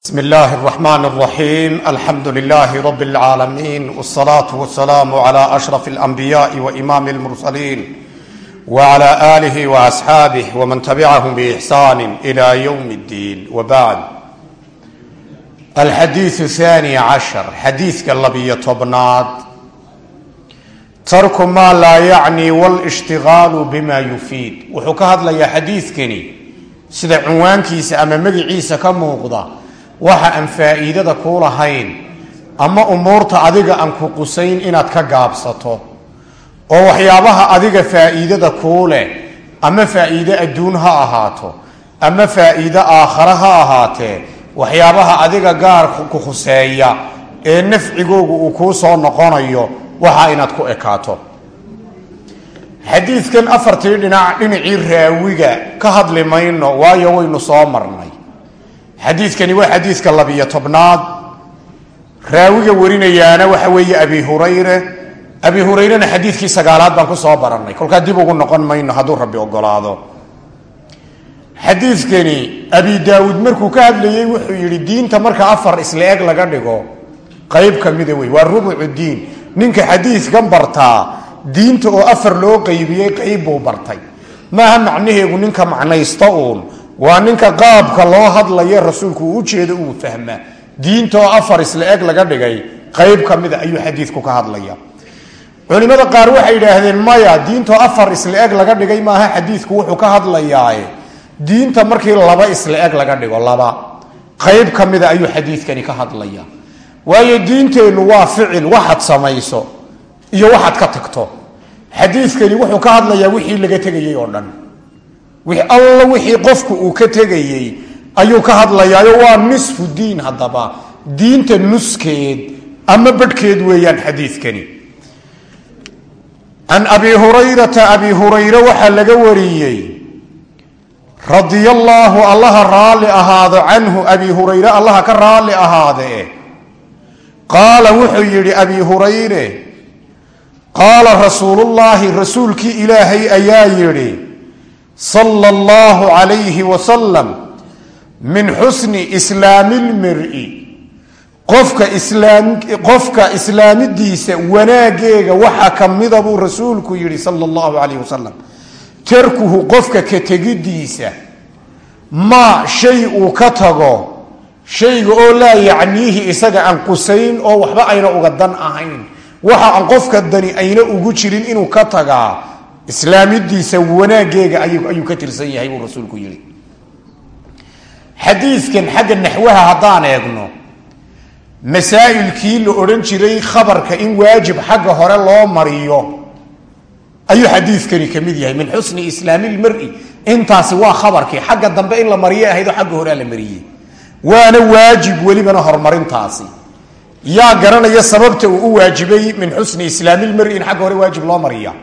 بسم الله الرحمن الرحيم الحمد لله رب العالمين والصلاة والسلام على أشرف الأنبياء وإمام المرسلين وعلى آله وأصحابه ومن تبعهم بإحسان إلى يوم الدين وبعد الحديث الثاني عشر حديث كاللبية طبنات ترك ما لا يعني والاشتغال بما يفيد وحكاهد لي حديث كني سيدا عنوانكيس أما مقعيس كموقضة waxa aan faa'iidada kuu lahayn ama umuurta adiga aan ku qusayn inaad ka gaabsato oo waxyaabaha adiga faa'iidada kuu leh ama faa'iide adduun ha ahaato ama faa'iide aakhare ha ahaatee waxyaabaha adiga gaar ku khuseeya ee nafcigoogu uu kuu soo noqonayo waxa inaad ku ekaato. Xadiidkan afartii dhinac dhinacii raawiga ka hadli mayno waayo waynu soo marnay xadiidkani waa xadiidka labiyo tobnaad. Raawiga warinayaana waxa weeye abi hurayre. Abi hurayrena xadiidkii sagaalaad baan ku soo barannay. Kolkaa dib ugu noqon mayno hadduu rabbi ogolaado xadiidkani abi daawuud markuu ka hadlayey wuxuu yidhi diinta marka afar isla eg laga dhigo qayb ka mida wey waa rubucu diin. Ninka xadiidkan bartaa diinta oo afar loo qaybiyey qayb buu bartay. Maaha macnaheegu ninka macnaysta uun waa ninka qaabka loo hadlaya rasuulku uu ujeedo uu fahma. Diinta oo afar isla eg laga dhigay qayb ka mida ayuu xadiidku ka hadlaya culimada qaar waxay yidhaahdeen maya diintoo afar isla eg laga dhigay maaha xadiidku wuxuu ka hadlayaaye. Diinta markii laba isla eg laga dhigo laba. Qayb ka mida ayuu xadiidkani ka hadlaya waayo diinteennu waa ficil waxaad samayso iyo waxaad ka tagto. Xadiidkani wuxuu ka hadlayaa wixii laga tegayay oo dhan alla wixii qofku uu ka tegayey ayuu ka hadlayaayo waa nisfu diin haddaba. Diinta nuskeed ama badhkeed weeyaan xadiidkani. Can abi hurayrata abi hurayre waxaa laga wariyey radia allaahu allaha raalli ahaado canhu abi hurayre allaha ka raalli ahaadee qaala wuxuu yidhi abi hurayre qaala rasuulullaahi rasuulkii ilaahay ayaa yidhi sala allahu calayhi wasalam min xusni islaami lmiri qofka qofka islaamidiisa wanaageega waxa kamida buu rasuulku yihi sala allahu calayh wasalam tarkuhu qofka ka tegidiisa maa shay uu ka tago shayga oo laa yacniihi isaga aan qusayn oo waxba ayna uga dan ahayn. Waxa aan qofka dani ayna ugu jirin inuu ka tagaa islaamidiisa wanaageega ayuu ka tirsan yahay buu rasuulku yihi xadiidkan xagga naxwaha haddaan eegno masaa'ilkii la odhan jiray khabarka in waajib xagga hore loo mariyo ayuu xadiidkani ka mid yahay min xusni islaami lmari intaasi waa khabarkii xagga dambe in la mariyo ahaydoo xagga horea la mariyey. Waana waajib welibana horumarintaasi. Yaa garanaya sababta uu u waajibay min xusni islaami lmari in xagga hore waajib loo mariya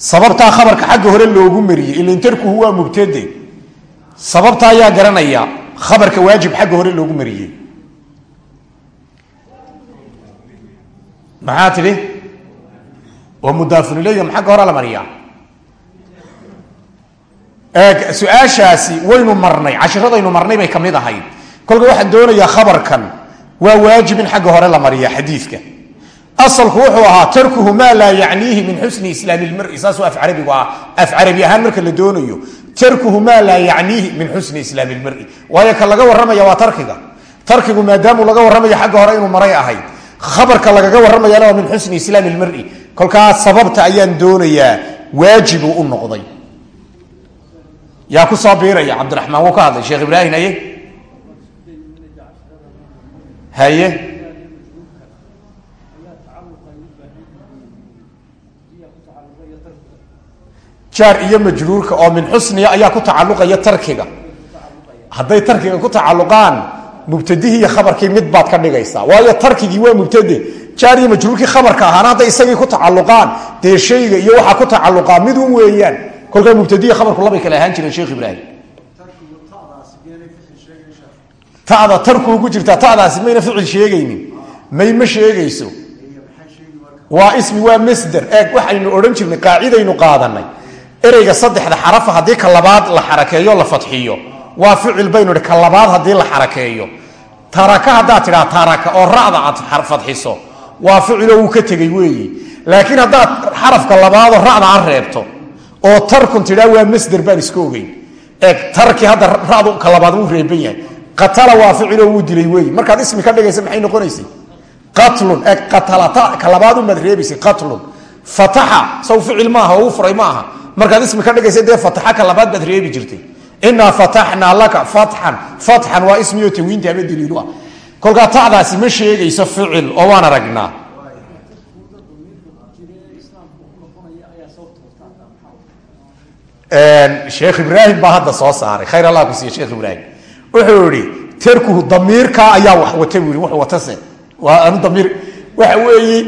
sababtaa khabarka xagga hore loogu mariyey ilan waa mubtade. Sababta ayaa garanaya khabarka waajib xagga hore loogu mariyey maxaa tidhi? Oo mudaafunileya ma xagga hore la mariyaa. Su'aashaasi waynu marnay cashiradaynu marnay bay ka mid ahayd. Kolka waxaan doonayaa khabarkan waa waajib in xagga hore la mariya xadiidka asalku wuxuu ahaa tarkuhu maa laa yacniihi min xusni islaami lmari. Saasuu afcarabigu ah af carabi ahaan marka la doonayo tarkuhu maa laa yacniihi min xusni islaami lmari. Waayo ka laga warramaya waa tarkiga. Tarkigu maadaamuu laga warramayo xagga hore inuu maray ahayd khabarka lagaga warramayana waa min xusni islaami lmari. Kolkaa sababta ayaan doonayaa waajibuu u noqday. Yaa ku soo biiraya cabdiraxmaan wuu ka hadlay sheekh ibraahim haye? Haye jaar iyo majruurka oo min xusniya ayaa ku tacaluqaya tarkiga. Hadday tarkiga ku tacaluqaan mubtadihii iyo khabarkii mid baad ka dhigaysaa. Waayo tarkigii waa mubtade jaar iyo majruurkii khabarka ahaana hadday isagii ku tacaluqaan dee shayga iyo waxaa ku tacaluqaa mid un weeyaan. Kolkaa mubtadihi khabarku labay kale ahaan jireen sheekh ibraahim. Tada tarkuu ku jirtaa tadaasi mayna ficil sheegaynin. May ma sheegayso? Waa ismi waa masder. Eeg waxaynu odhan jirnay qaacidaynu qaadanay ereyga saddexda xarafa haddii ka labaad la xarakeeyo la fadxiyo. Waa ficil baynu hi ka labaad haddii la xarakeeyo. Taraka haddaad tidhaa taraka oo ra'da aad fadxiso. Waa ficiloo wuu ka tegey weeye laakiin haddaad xarafka labaadoo ra'da aad reebto oo tarkun tidhaa waa masder baan iska ogeyn. Eeg tarki hadda ra'du ka labaad wuu reeban yahay. Qatala waa ficiloo wuu dilay weeye markaad ismi ka dhigaysa maxay noqonaysay? Qatlun. Eeg qatalata ka labaadunbaad reebaysay qatlun. Fataxa saw ficil maaha oo u furay ma markaad ismi ka dhigaysa dee fataxa labaad baad reebi jirtay. Inaa fataxnaa laka fatxan. Fatxan waa ismiyo tanwiinta ama daliilu ah kolkaa tacdaasi ma sheegayso ficil oo waan aragnaa. Sheekh ibraahim baa hadda soo saaray. Khayr allah ku siiye sheekh ibraahim. Wuxuu yihi tarkuhu damiirkaa ayaa wax wata buu yii w watase. Waa anu damiir waxa weeye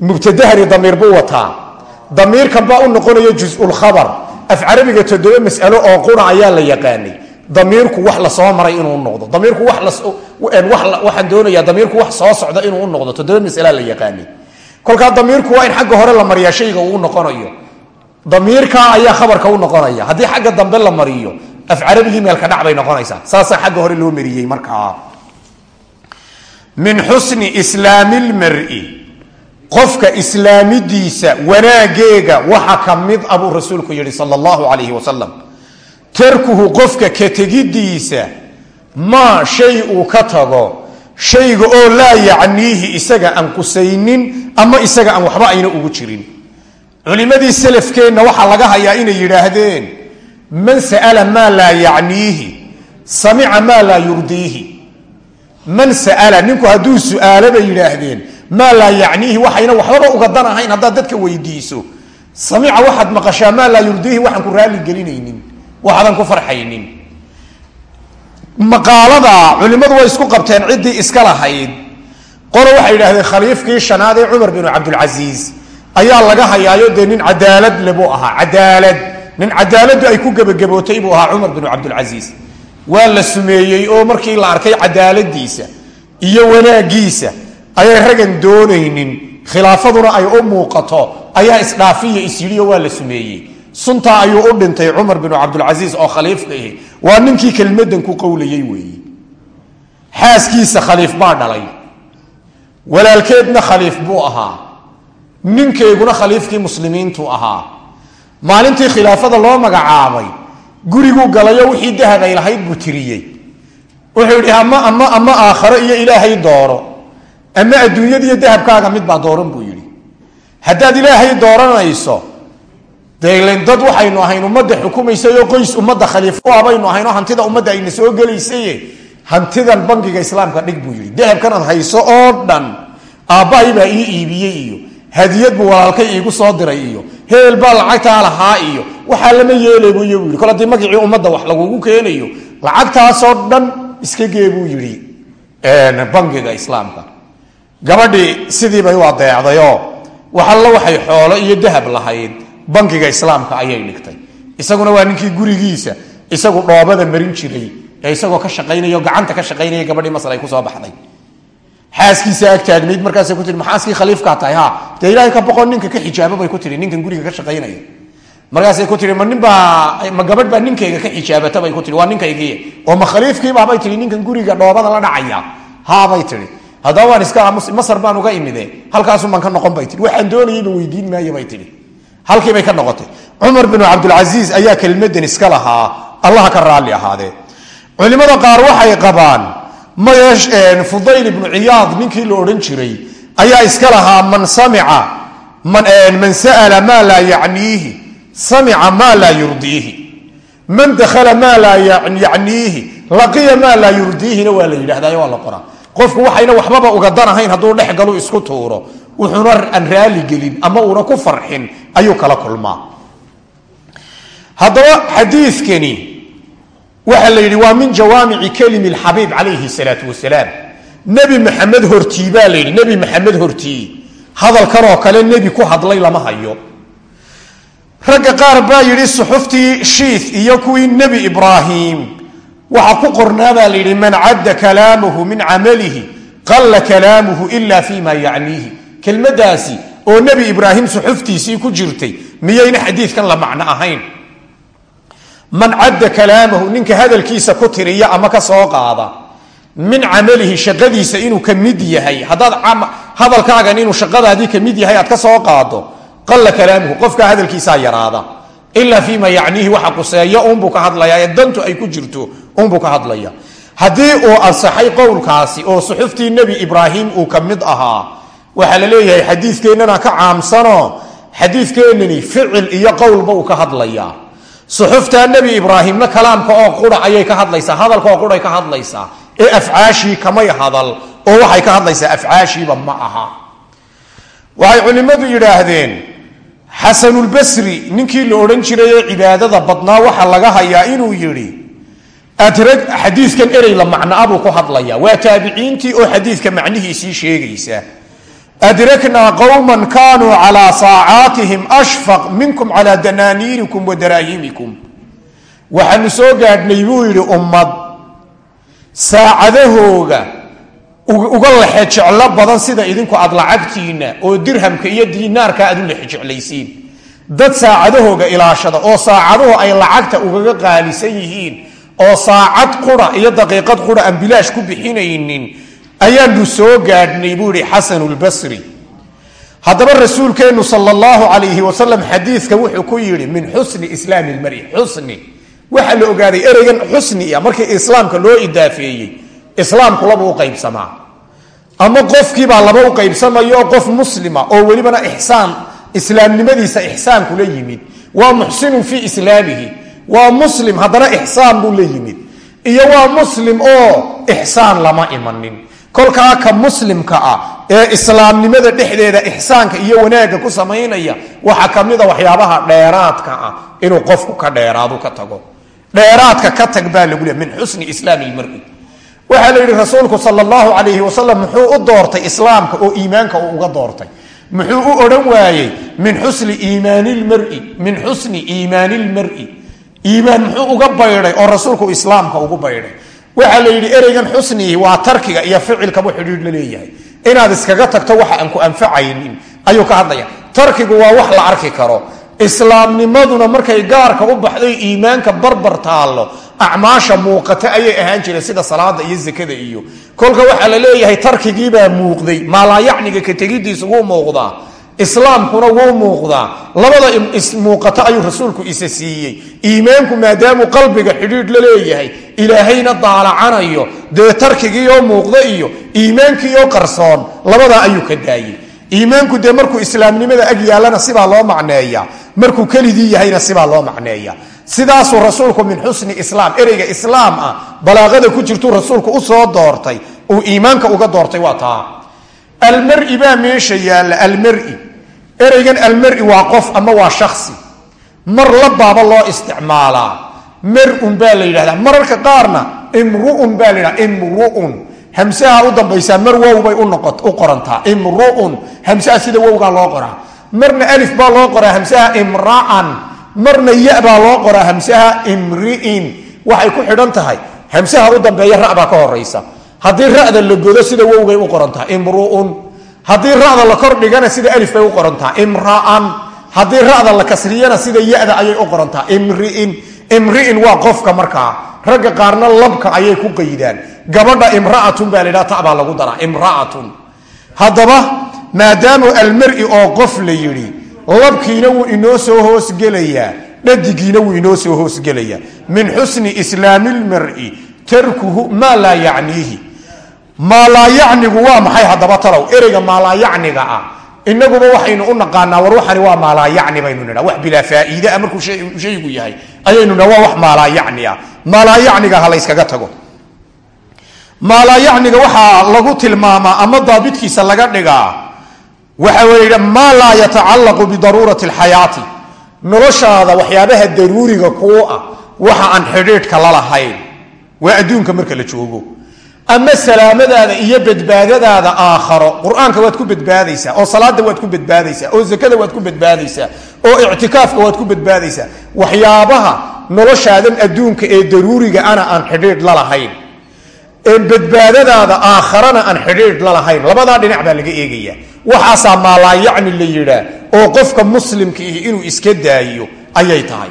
mubtadahani damiir buu wataa damiirkan baa u noqonaya juzulkhabar af carabiga toddoba mas'alo oo qura ayaa la yaqaanay. Damiirku wax la soo maray inuu noqdo. Damiirku waxaan doonayaa damiirku wax soo socda inuu u noqdo. Toddoba masala la yaqaanay. Kolkaa damiirku waa in xagga hore la mariyaa shayga uu noqonayo. Damiirka ayaa khabarka u noqonaya. Haddii xagga dambe la mariyo af carabigii meelka dhac bay noqonaysaa. Saasaa xagga hore loo mariyey markaa. Min xusni islaami lmari qofka islaamidiisa wanaageega waxa ka mid a buu rasuulku yihi sal allahu alayhi wasalam tarkuhu qofka ka tegidiisa maa shay uu ka tago shayga oo laa yacniihi isaga aan qusaynin ama isaga aan waxba ayna ugu jirin. Culimadii salafkeenna waxaa laga hayaa inay yidhaahdeen man sa'ala maa laa yacniihi samica maa laa yurdiihi. Man sa'ala ninku hadduu su'aalo bay yidhaahdeen maa laa yacniihi waxayna waxbaba uga dan ahayn haddaad dadka weydiiso. Samica waxaad maqashaa maa laa yurdiihi waxaan ku raalli gelinaynin waxaadan ku farxaynin. Maqaalada culimmadu way isku qabteen ciddii iska lahayd. Qolo waxay yidhahdeen khaliifkii shanaad ee cumar binu cabdulcasiis ayaa laga hayaayo dee nin cadaalad le buu ahaa cadaalad. Nin cadaaladdu ay ku gebagabootay buu ahaa cumar binu cabdulcasiis waa la sumeeyey oo markii la arkay cadaaladiisa iyo wanaagiisa ayay ragan doonaynin. Khilaafaduna ay u muuqato. Ayaa isdhaafiya isyidhiyo waa la sumeeyey suntaa ayuu u dhintay cumar binu cabdulcasiis oo khaliifka ahi. Waa ninkii kelmadan ku qowlayey weeye xaaskiisa khaliif baa dhalay. Walaalkeedna khaliif buu ahaa. Ninkeyguna khaliifkii muslimiintu ahaa. Maalintii khilaafada loo magacaabay guriguu galayo wixii dahab ay lahayd buu tiriyey. Wuxuu yidhi ama ama ama aakharo iyo ilaahay dooro ama adduunyadiiyo dahabkaaga midbaa dooran buu yidhi. Haddaad ilaahay dooranayso delen dad waxaynu ahayn ummadda xukumaysayoo qoys ummadda khaliif u abaynu ahaynoo hantida ummadda ayna soo gelaysaye hantidan bangiga islaamka dhig buu yidhi. Dahabkan aad hayso oo dhan aabbahay baa ii iibiyey iyo hadiyad buu walaalkay iigu soo diray iyo heel baa lacagtaa lahaa iyo waxaa lama yeelay buu y bui kol haddii magacii ummadda wax lagugu keenayo lacagtaasoo dhan iska gee buu yidhi bangiga islaamka gabadhii sidiibay u adeecdayoo waxalla waxay xoolo iyo dahab lahayd bangiga islaamka ayay dhigtay. Isaguna waa ninkii gurigiisa isagu dhoobada marin jiray ee isagoo ka shaqaynaya gacanta ka shaqaynaya gabadhii masar ay ku soo baxday. Xaaskiisa ag taagnayd markaasay ku tii maxaaskii khaliifkaa tahay ha dee ilaahay ka boqon ninka ka xijaabo bay ku tii ninkan guriga ka shaqaynaya markaasay ku tii ma ninbaa ma gabadh baa ninkayga ka xijaabata? bay ku tii waa ninkaygiiy oo ma khaliifkiibaabay tii ninkan guriga dhoobada la dhacaya. Haabay tii haddaba waan iska masar baan uga imide halkaasun baan ka noqon bay tii waxaan doonayayba weydiin maayo bay tii halkiibay ka noqotay. Cumar binu cabdilcasiis ayaa kelmadan iska lahaa. Allaha ka raalli ahaadee. Culimada qaar waxay qabaan mayeesh fudayl ibnu ciyaad ninkii la odhan jiray ayaa iska lahaa man samica man sa'ala maa laa yacniihi samica maa laa yurdiihi. Man dakhala maa laa yacniihi laqiya maa laa yurdiihina waa la yidhahdayo waa la qoraa qofku waxayna waxbaba uga danahayn hadduu dhex galu isku tuuro wuxuuna aan raali gelin ama uuna ku farxin ayuu kala kulmaa. Haddaba xadiikani waxaa la yidhi waa min jawaamici kalimi xabiib calayhi salaau wasalaam. Nebi maxamed hortii baa la yidhi nebi maxamed hortii hadalkanoo kale nebi ku hadlay lama hayo. Ragga qaar baa yidhi suxuftii shiith iyo kuwii nebi ibraahim waxa ku qornaa baa la yidhi man cadda kalaamuhu min camalihi qalla kalaamuhu ila fi ma yacniihi. Kelmadaasi oo nebi ibraahim suxuftiisii ku jirtay miyayna xadiidkan la macno ahayn. Man cadda kalaamahu ninka hadalkiisa ku tiriya ama ka soo qaada min camalihi shaqadiisa inuu ka mid yahay. Haddaad hadalkaagan inuu shaqadaadii ka mid yahay aad ka soo qaado qalla kalaamuhu qofkaa hadalkiisaa yaraada ilaa fiima yacniihi waxa quseeya unbuu ka hadlaya ee dantu ay ku jirto unbuu ka hadlaya. Haddii uu ansaxay qowlkaasi oo suxuftii nebi ibraahim uu ka mid ahaa waxaa la leeyahay xadiikeennana ka caamsano xadiikeennani ficil iyo qowlba uu ka hadlayaa. Suxuftaa nebi ibraahimna kalaamka oo qura ayay ka hadlaysaa hadalka oo quray ka hadlaysaa ee afcaashii kamay hadal oo waxay ka hadlaysaa afcaashiiba ma aha. Waxay culimmadu yidhaahdeen xasanulbasri ninkii la odhan jiray ee cibaadada badnaa waxaa laga hayaa inuu yidhi adrag xadiidkan erey la macnaa buu ku hadlaya. Waa taabiciintii oo xadiidka macnihiisii sheegaysa. Adraknaa qowman kaanuu calaa saacaatihim ashfaq minkum calaa danaaniirikum wa daraahimikum. Waxaanu soo gaadhnay buu yidhi ummad saacadahooga uga lexe jeclo badan sida idinku aad lacagtiinna oo dirhamka iyo diinaarka aad u lexe jeclaysiin dad saacadahooga ilaashada oo saacaduhu ay lacagta ugaga qaalisan yihiin oo saacad qura iyo daqiiqad qura aan bilaash ku bixinaynin ayaanu soo gaadhnay buu yihi xasanulbasri haddaba rasuulkeennu sal allahu calayhi wasalam xadiidka wuxuu ku yidhi min xusni islaami lmari xusni. Waxaa la ogaaday ereygan xusnia markii islaamka loo idaafeeyey islaamku laba u qaybsamaa. Ama qofkiibaa laba u qaybsamayo qof muslima oo welibana ixsaan islaamnimadiisa ixsaan kula yimid. Waa muxsinun fii islaamihi. Waa muslim haddana ixsaan buu la yimid. Iyo waa muslim oo ixsaan lama imanin. Kolkaa ka muslimka ah ee islaamnimada dhexdeeda ixsaanka iyo wanaagga ku samaynaya waxaa ka mida waxyaabaha dheeraadka ah inuu qofku ka dheeraadu ka tago. Dheeraadka ka tag baa lagu leey min xusni islaami lmari waxaa la yidhi rasuulku sal allahu calayhi wasalam muxuu u doortay islaamka oo iimaanka uu uga doortay. Muxuu u odhan waayey min xusni iimaani lmari min xusni iimaani lmari iimaan muxuu uga baydhay oo rasuulku islaamka ugu baydhay waxaa la yidhi ereygan xusnii waa tarkiga iyo ficilkabu xidhiidh la leeyahay. Inaad iskaga tagto waxa aan ku anfacaynin ayuu ka hadlaya tarkigu waa wax la arki karo islaamnimaduna markay gaarka u baxday iimaanka barbar taallo acmaasha muuqata ayay ahaan jireen sida salaada iyo zakada iyo. Kolka waxaa la leeyahay tarkigiibaa muuqday maalaayacniga ka tegidiisa wuu muuqdaa islaamkuna wuu muuqdaa. Labada muuqato ayuu rasuulku isa siiyey. Iimaanku maadaamuu qalbiga xidhiidh la leeyahay ilaahayna daalacanayo dee tarkigiioo muuqda iyo iimaankiioo qarsoon labadaa ayuu ka daayey iimaanku dee markuu islaamnimada ag yaallana sibaa loo macneeya. Markuu keligii yahayna sibaa loo macneeya. Sidaasuu rasuulku min xusni islaam ereyga islaam ah balaaqada ku jirtuu rasuulku u soo doortay uu iimaanka uga doortay waa taa. Almari baa meesha yaalla almari. Ereygan almari waa qof ama waa shaksi mar labaaba loo isticmaalaa. Mar-un baa la yidhahdaa. Mararka qaarna imruun baa la yidhahda imruun hamsaha u dambaysaa mar wow bay u qorantaa. Imruun hamsaha sida wowgaa loo qoraa. Marna alif baa loo qoraa hamsaha imra'an marna ya baa loo qoraa hamsaha imri'in. Waxay ku xidhan tahay hamsaha u dambeeya ra baa ka horaysa haddii ra'da la godo sida wowgay u qorantaha imruun. Haddii ra'da la kordhigana sida alif bay u qorantaha imra'an. Haddii ra'da la kasriyana sida ya-da ayay u qorantaha imri'in. Imri'in waa qofka markaa ragga qaarna labka ayay ku qaydaan gabadha imra'atun baa la ydhaha ta baa lagu daraa imra'atun. Haddaba maadaamu almari oo qof la yidhi labkiina wuu inoo soo hoosgelayaa dhadigiina wuu inoo soo hoosgelayaa min xusni islaami lmari tarkuhu maa laa yacniihi. Maalaa yacnigu waa maxay haddaba talow? Ereyga maalaa yacniga ah. Inaguba waxaynu u naqaanaa war waxani waa maalaa yacni baynu nidha wax bilaa faa'iidaa markuu shaygu yahay ayaynu nidha waa wax maalaa yacni ah. Maalaa yacniga ha layskaga tago maalaa yacniga waxaa lagu tilmaamaa ama daabitkiisa laga dhigaa. Waxa weeye maa laa yatacallaqu bidaruurati alxayaati. Noloshaada waxyaabaha daruuriga kuu ah waxa aan xidhiidhka la lahayn. Waa adduunka marka la joogo. Ama salaamadaada iyo badbaadadaada aakharo. Qur'aanka waad ku badbaadaysaa oo salaada waad ku badbaadaysaa oo zakada waad ku badbaadaysaa oo ictikaafka waad ku badbaadaysaa. Waxyaabaha noloshaadan adduunka ee daruuriga ana aan xidhiidh la lahayn ee badbaadadaada aakharana aan xidhiidh la lahayn. Labadaa dhinac baa laga eegaya waxaasaa maalaayacni la yidhaa oo qofka muslimka ihi inuu iska daayo ayay tahay.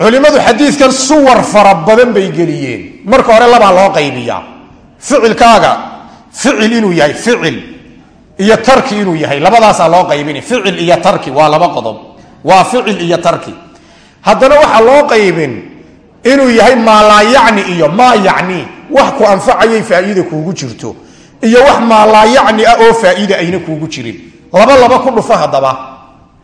Culimmadu xadiidkan suwar fara badan bay geliyeen. Marka hore labaa loo qaybiyaa. Ficilkaaga ficil inuu yahay ficil. Iyo tarki inuu yahay. Labadaasaa loo qaybini. Ficil iyo tarki waa laba qodob. Waa ficil iyo tarki. Haddana waxaa loo qaybin inuu yahay maa laa yacni iyo maa yacni wax ku anfacayay faa'iida kuugu jirto iyo wax maa laa yacni ah oo faa'iida ayna kuugu jirin. Laba laba ku dhufo haddaba.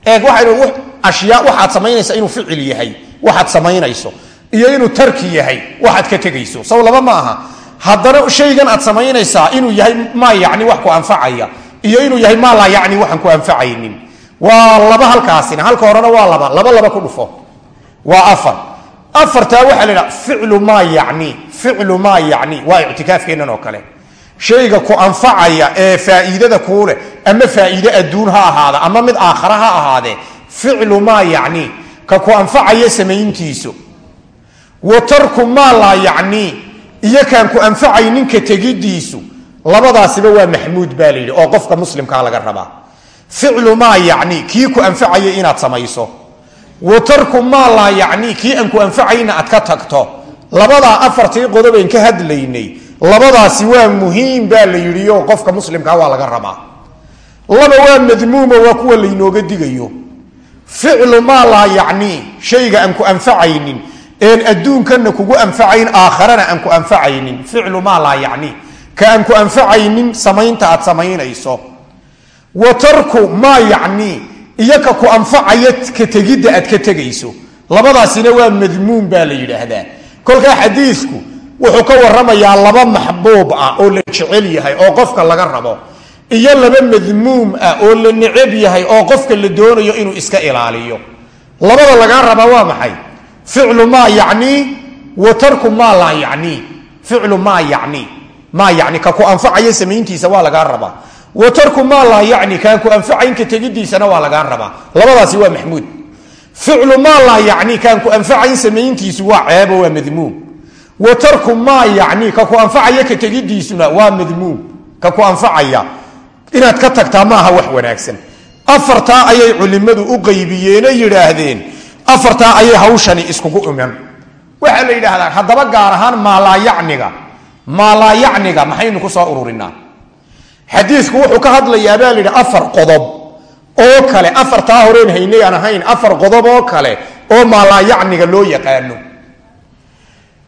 Eeg waxaynu ashyaa waxaad samaynaysa inuu ficil yahay waxaad samaynayso iyo inuu tarki yahay waxaad ka tegayso. Saw laba ma aha. Haddana shaygan aad samaynaysaa inuu yahay maa yacni wax ku anfacaya iyo inuu yahay maa yacni waxaan ku anfacaynin. Waa laba halkaasina halka horena waa laba. Laba laba ku dhufo. Waa afar afartaa waxaa la idhaha ficlu maa yacni ficlu maa yacni waa ictikaafkeennan oo kale. Shayga ku anfacaya ee faa'iidada kuu leh ama faa'iide adduun ha ahaada ama mid aakhara ha ahaadee ficlu maa yacni ka ku anfacaya samayntiisu. Wa tarku maa laa yacni iyo kaan ku anfacaynin ka tegidiisu. Labadaasiba waa maxmuud baa la yidhi oo qofka muslimkaa laga rabaa. Ficlu maa yacni kii ku anfacaya inaad samayso wa tarku maa laa yacni kii aan ku anfacayna aad ka tagto. Labadaa afartii qodobayn ka hadlaynay labadaasi waa muhiim baa la yidhi oo qofka muslimkaa waa laga rabaa. Laba waa madmuuma waa kuwa laynooga digayo. Ficlu maa laa yacni shayga aan ku anfacaynin een adduunkana kugu anfacayn aakharana aan ku anfacaynin. Ficlu maa laa yacni ka aan maa yacni iyo ka ku anfacaya ka tegidda aad ka tegayso. Labadaasina waa madmuum baa la yidhaahdaa. Kolkaa xadiidku wuxuu ka waramayaa laba maxbuub ah oo la jecel yahay oo qofka laga rabo iyo laba madmuum ah oo la neceb yahay oo qofka la doonayo inuu iska ilaaliyo. Labada lagaa rabaa waa maxay? Ficlu maa yacni wa tarku maa laa yacni. Ficlu maa yacni. Maa yacni ka ku anfacaya samayntiisa waa lagaa rabaa wa tarku maa laa yacni kaan ku anfacayn ka tegidiisana waa lagaa rabaa. Labadaasi waa maxmuud. Ficlu maa laa yacni kaan ku anfacayn samayntiisu waa ceebo waa madmuum. Wa tarku maa yacni ka ku anfacaya ka tegidiisuna waa madmuum. Ka ku anfacaya. Inaad ka tagtaa maaha wax wanaagsan. Afartaa ayay culimmadu u qaybiyeeno yidhaahdeen. Afartaa ayay hawshani iskugu iman waxaa la yidhaahdaa haddaba gaar ahaan maalaayacniga maalaayacniga maxaynu ku soo ururinaa xadiisku wuxuu ka hadlayaa baa la yidhi afar qodob. Oo kale afartaa horeen haynay aan ahayn afar qodob oo kale oo maalaayacniga loo yaqaano.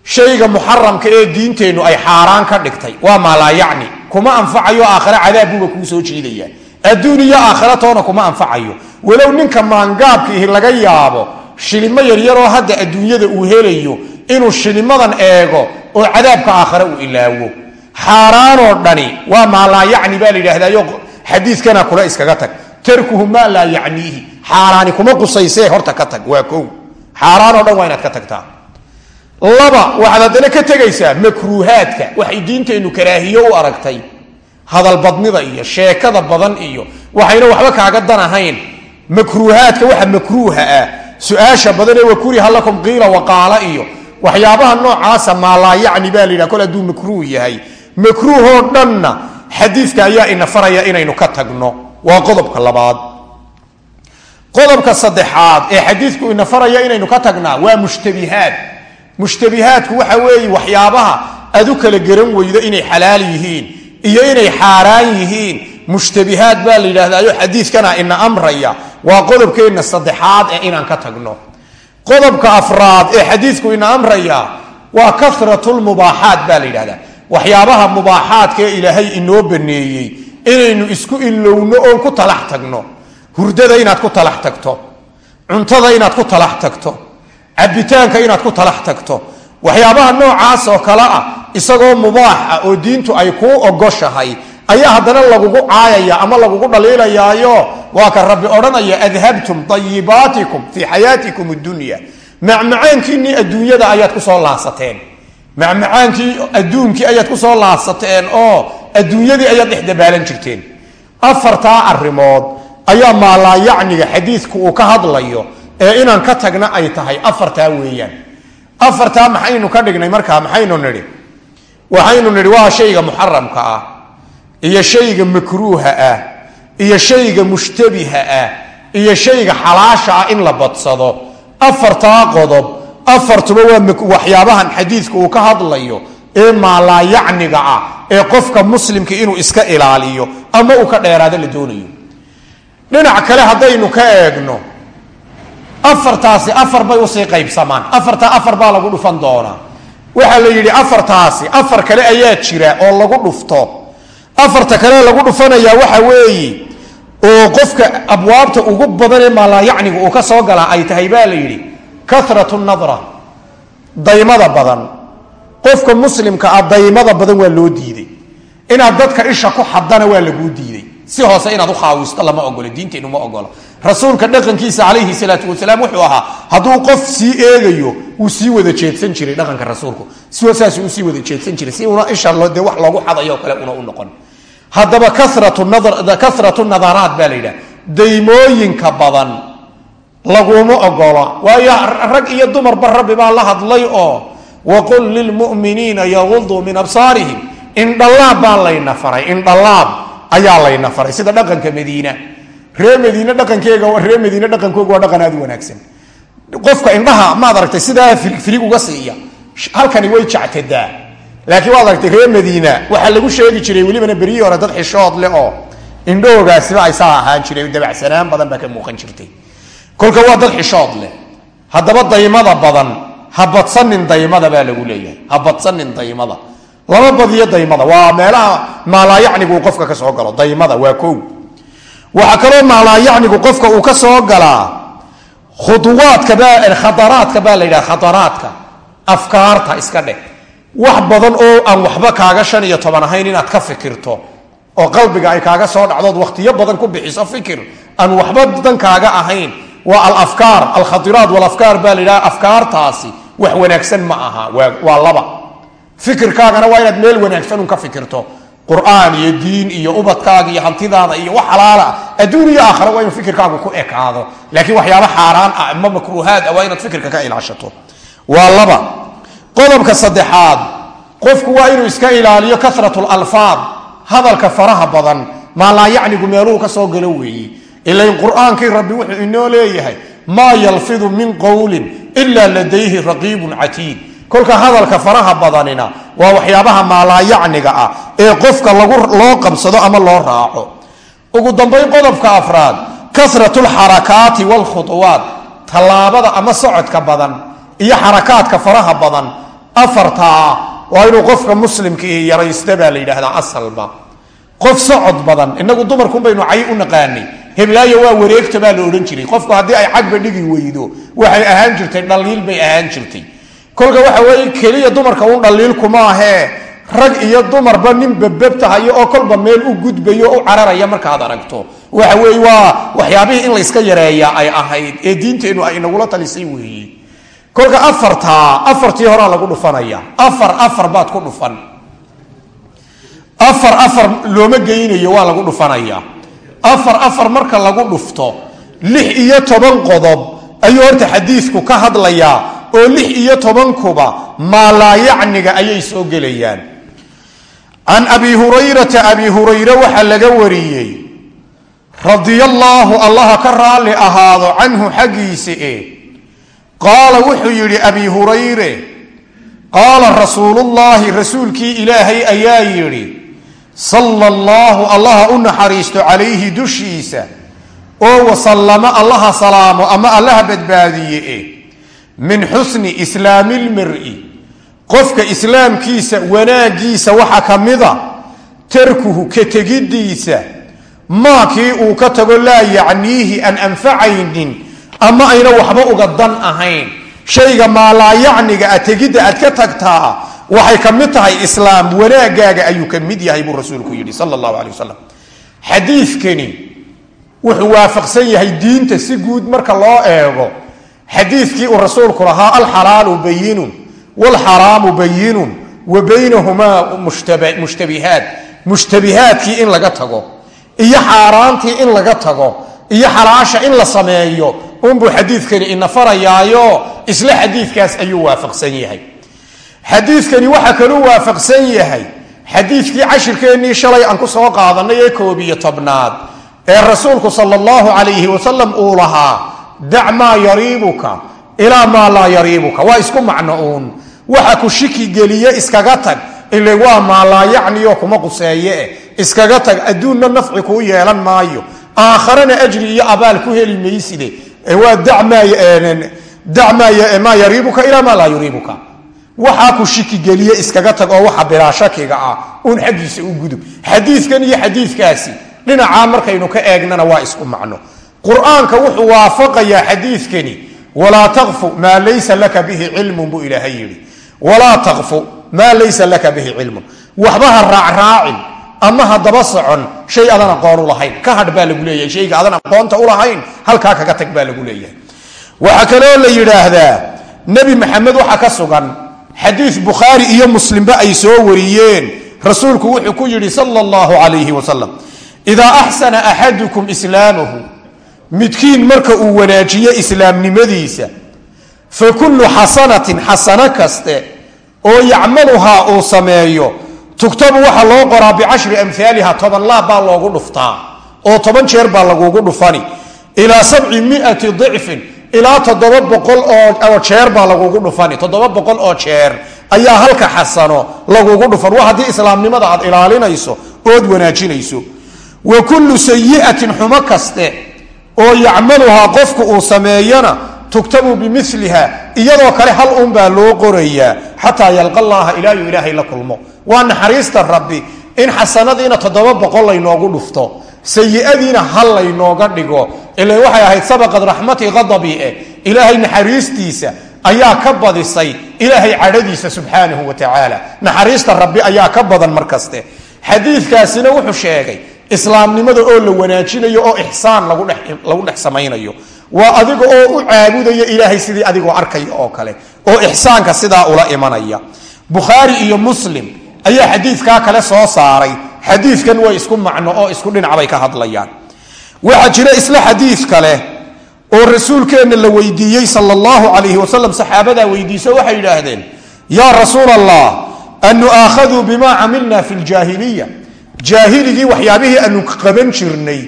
Shayga muxaramka ee diinteennu ay xaaraan ka dhigtay waa maalaayacni kuma anfacayo aakhare cadaabbuuba kuu soo jiidaya adduun iyo aakhira toona kuma anfacayo. Walow ninka maangaabkiihi laga yaabo shilimo yaryaroo hadda adduunyada uu helayo inuu shilimadan eego oo cadaabka aakhare uu ilaawo xaaraanoo dhani. Waa maa laa yacni baa la yidhaahdayo xadiidkana kula iskaga tag. Tarkuhu maa laa yacniihi. Xaaraani kuma qusaysee horta ka tag. Waa kow. Xaaraanoo dhan waa inaad ka tagtaa. Laba waxaad haddana ka tegaysaa makruuhaadka. Waxay diinteennu karaahiyo u aragtay. Hadalbadnida iyo sheekada badan iyo waxayna waxba kaaga dan ahayn. Makruuhaadka waxa makruuha ah. Su'aasha badan ee wakuriha lakum qiila waqaala iyo waxyaabaha noocaasa maalaa yacni baa la yidhaha. Kol hadduu makruuh yahay makruuhoo dhanna xadiidka ayaa ina faraya inaynu ka tagno. Waa qodobka labaad. Qodobka saddexaad ee xadiidku ina faraya inaynu ka tagnaa waa mushtabihaad. Mushtabihaadku waxa weeye waxyaabaha aad u kala garan weydo inay xalaal yihiin iyo inay xaaraan yihiin. Mushtabihaad baa la yidhahdaayo xadiidkana ina amraya. Waa qodobkeenna saddexaad ee inaan ka tagno. Qodobka afraad ee xadiidku ina amraya waa karatulmubaaxaat baa la yidhahdaa waxyaabaha mubaaxaadka ee ilaahay inoo baneeyey inaynu isku ilowno oon ku talax tagno. Hurdada inaad ku talax tagto. Cuntada inaad ku talax tagto. Cabitaanka inaad ku talax tagto. Waxyaabaha noocaas oo kale ah isagoo mubaax ah oo diintu ay kuu ogoshahay ayaa haddana lagugu caayaya ama lagugu dhaliilayaayo. Waa ka rabbi odhanaya adhabtum ayibaatikum fii xayaatikum addunya. Macmacaankiinnii adduunyada ayaad ku soo laasateen macmacaankii adduunkii ayaad ku soo laasateen oo adduunyadii ayaad dhex jirteen. Afartaa arrimood ayaa maalaayacniga xadiidku uu ka hadlayo ee inaan ka tagna ay tahay afartaa weeyaan. Afartaa maxaynu ka dhignay markaa? Maxaynu nidhi? Waxaynu nidhi waa shayga muxaramka ah iyo shayga makruuha ah iyo shayga mushtabiha ah iyo shayga xalaasha ah in la badsado afartaa qodob afartuba waa waxyaabahan xadiidka uu ka hadlayo ee maalaayacniga ah ee qofka muslimka inuu iska ilaaliyo ama uu ka dheeraado la doonayo. Dhinac kale haddaynu ka eegno afartaasi afar bay u sii qaybsamaan. Afartaa afar baa lagu dhufan doonaa. Waxaa la yidhi afartaasi afar kale ayaa jira oo lagu dhufto. Afarta kale lagu dhufanayaa waxa weeye oo qofka abwaabta ugu badan ee maalaayacniga uu ka soo galaa ay tahay baa la yidhi karatu nadra daymada badan. Qofka muslimka ah daymada badan waa loo diiday. Inaad dadka isha ku xadana waa laguu diiday. Si hoose inaad ukhaawisto lama ogolo diinteennu ma ogola rasuulka dhaqankiisa calayhi salaatu wasalaam wuxuu ahaa hadduu qof sii eegayo wuu sii wada jeedsan jiray dhaqanka rasuulku. Saas u sii wada jeedsan jiray. Si una isha de wax loogu xadayo kale una u noqon. Haddaba karatu nadaraat baa la yidhaha daymooyinka badan laguma ogola waayo rag iyo dumarba rabbi baa la hadlay oo waqul lilmuminiina yaguduu min absaarihim. Indhalaab baa layna faray indhalaab ayaa layna faray. Sida dhaqanka madiina. Ree madiine dhaqankeega ree madiine dhaqankooga waa dhaqan aad wanaagsan. Qofka indhaha maad aragtay sidaa firig uga siiya. Halkani way jactadaa laakiin waad aragtay ree madiina waxaa lagu sheegi jiray welibana beryihii hore dad xishood leh oo indhahoogaasiba ay ahaan jiray dabacsanaan badan baa ka muuqan jirtay kolka waa dad xishood leh. Haddaba daymada badan ha badsanin daymada baa lagu leeyahay. Ha daymada. Lama badiyo daymada. Waa meelaha maalaayacnigu qofka ka soo galo. Daymada waa kow. Waxaa kaloo maalaayacnigu qofka uu ka soo galaa khuduwaadka baa la yidhaha khadaraadka afkaarta iska dheh. Wax badan oo aan waxba kaaga shan iyo toban ahayn inaad ka fikirto oo qalbiga ay kaaga soo dhacdood wakhtiyo badan ku bixiso fikir aan waxba dankaaga ahayn waa alafkaar alkhadiraat walafkaar baa la yidhaha afkaartaasi wax wanaagsan ma aha. Waa laba. Fikirkaagana waa inaad meel wanaagsan un ka fikirto. Qur'aan iyo diin iyo ubadkaaga iyo hantidaada iyo wax xalaala. Adduun iyo aakhara waa inuu fikirkaagu ku ekaado. Laakiin waxyaaba xaaraan ah ama makruuhaad ah waa inaad fikirka ka ilaashato. Waa laba. Qodobka saddexaad. Qofku waa inuu iska ilaaliyo karat lalfaad hadalka faraha badan maalaayacnigu meeluhu ka soo galo weeye ilain qur'aankii rabbi wuxuu inoo leeyahay maa yalfidu min qowlin ila ladayhi raqiibun catiid kolka hadalka faraha badanina waa waxyaabaha maalaayacniga ah ee qofka loo qabsado ama loo raaco ugu dambayn qodobka afraad kasrat lxarakaati wlkhuuwaat tallaabada ama socodka badan iyo xarakaadka faraha badan afartaa waa inuu qofka muslimka i yaraysta baa la yidhaahdaa asalba qof socod badan inagu dumarkunbaynu cay u naqaanay heblaayo waa wareegta baa la odhan jiray. Qofku haddii ay cagba dhigi weydo waxay ahaan jirtay dhaliil bay ahaan jirtay. Kolka waxa weeye keliya dumarka un dhaliilkuma ahee. Rag iyo dumarba nin bababtahayo oo kolba meel u gudbayo u cararaya markaad aragto. Waxa weeye waa waxyaabihii in layska yareeya ay ahayd ee diinteennu ay inagula talisay weeye kolka afartaa afartii horaa lagu dhufanaya. Afar afar baad ku dhufan. Afar afar looma geynayo waa lagu dhufanaya afar afar marka lagu dhufto lix iyo toban qodob ayuu horta xadiidku ka hadlayaa oo lix iyo tobankuba maalaayacniga ayay soo gelayaan. Can abi hurayrata abi hurayre waxaa laga wariyey radia allaahu allaha ka raalli ahaado canhu xaggiisa e qaala wuxuu yidhi abi hurayre qaala rasuulullaahi rasuulkii ilaahay ayaa yidhi sala allaahu allaha u naxariisto calayhi dushiisa oo wasallamo allaha salaamo ama allaha badbaadiye e min xusni islaami lmari qofka islaamkiisa wanaaggiisa waxa ka mida tarkuhu ka tegiddiisa maakii uu ka tago laa yacniihi aan anfacaynin ama ayna waxba uga dan ahayn. Shayga maalaayacniga a tegidda aad ka tagtaa waxay ka mid tahay islaam wanaagaaga ayuu ka mid yahay buu rasuulku yidhi sal allahu alay wasalam xadiidkani wuxuu waafaqsan yahay diinta si guud marka loo eego. Xadiidkii uu rasuulku lahaa alxalaalu bayinun wlxaraamu bayinun wa baynahumaa mushtabihaat. Mushtabihaadkii in laga tago iyo xaaraantii in laga tago iyo xalaasha in la sameeyo unbuu xadiidkani ina farayaayo isla xadiidkaas ayuu waafaqsan yahay xadiidkani waxaa kaluu waafaqsan yahay. Xadiidkii cashirkeennii shalay aan ku soo qaadanay ee koob iyo tobnaad ee rasuulku sala allahu calayhi wasalam uu lahaa dac maa yariibuka ilaa maa laa yariibuka. Waa isku macno uun. Waxa ku shiki geliye iskaga tag ile waa maalaa yacniyo kuma quseeye iskaga tag adduunna nafci kuu yeelan maayo. Aakharana ajri iyo abaal ku heli mayside. Waa dacmaa maa yariibuka ilaa maa laa yuriibuka waxaa ku shiki geliye iskaga tag oo waxa bilaa ah. Uun xaggiisa u gudub. Xadiikan iyo xadiikaasi dhinacaa markaynu ka eegnana waa isku macno. Qur'aanka wuxuu waafaqayaa xadiikani walaa taqfu maa laysa laka bihi cilmun buu ilaahay yidhi. Walaa taqfu maa laysa laka bihi cilmun. Waxba raacraacin ama hadaba socon shay adan aqoon u lahayn. Ka hadh baa lagu leeyahay shayga adan aqoonta u lahayn halkaa kaga tag baa lagu leeyahay. Waxaa kaloo la yidhaahdaa nebi maxamed waxaa ka sugan xadiis bukhaari iyo muslimba ay soo wariyeen. Rasuulku wuxuu ku yidhi sala allahu calayhi wasalam idaa axsana axadukum islaamahu midkiin marka uu wanaajiyo islaamnimadiisa fa kullu xasanatin xasano kaste oo yacmaluhaa uu sameeyo tugtabu waxaa loo qoraa bicashri amhaaliha toban laab baa loogu dhuftaa oo toban jeer baa lagugu dhufani ilaa sabci miati dicfin ilaa toddoba boqol oo jeer baa lagugu dhufani toddoba boqol oo jeer ayaa halka xasano lagugu dhufan. Waa haddii islaamnimada aad ilaalinayso ood wanaajinayso. Wa kullu sayi'atin xumo kaste oo yacmaluhaa qofku uu sameeyana tugtabu bimiliha iyadoo kale hal unbaa loo qorayaa xataa yalqa llaaha ilaayu ilaahay la kulmo. Waa naxariista rabbi in xasanadiina toddoba boqol laynoogu dhufto sayiadiina hal laynooga dhigo. Ila waxay ahayd sabaqad raxmatii qadabii eh ilaahay naxariistiisa ayaa ka badisay ilaahay cadhadiisa subxaanahu wa tacaala naxariista rabbi ayaa ka badan mar kaste xadiikaasina wuxuu sheegay islaamnimada oo la wanaajinayo oo ixsaan lagu dhex samaynayo waa adiga oo u caabudaya ilaahay sidii adigoo arkaya oo kale oo ixsaanka sidaa ula imanaya. Bukhaari iyo muslim ayaa xadiidkaa kale soo saaray xadiidkan way isku macno oo isku dhinacbay ka hadlayaan. Waxaa jira isla xadiid kale oo rasuulkeenna la weydiiyey sal allahu calayhi wasalam saxaabadaa weydiiso waxay yidhaahdeen yaa rasuul allah an nu'aakhaduu bima camilna fi ljaahiliya jaahiligii waxyaabihii aanu qaban jirnay.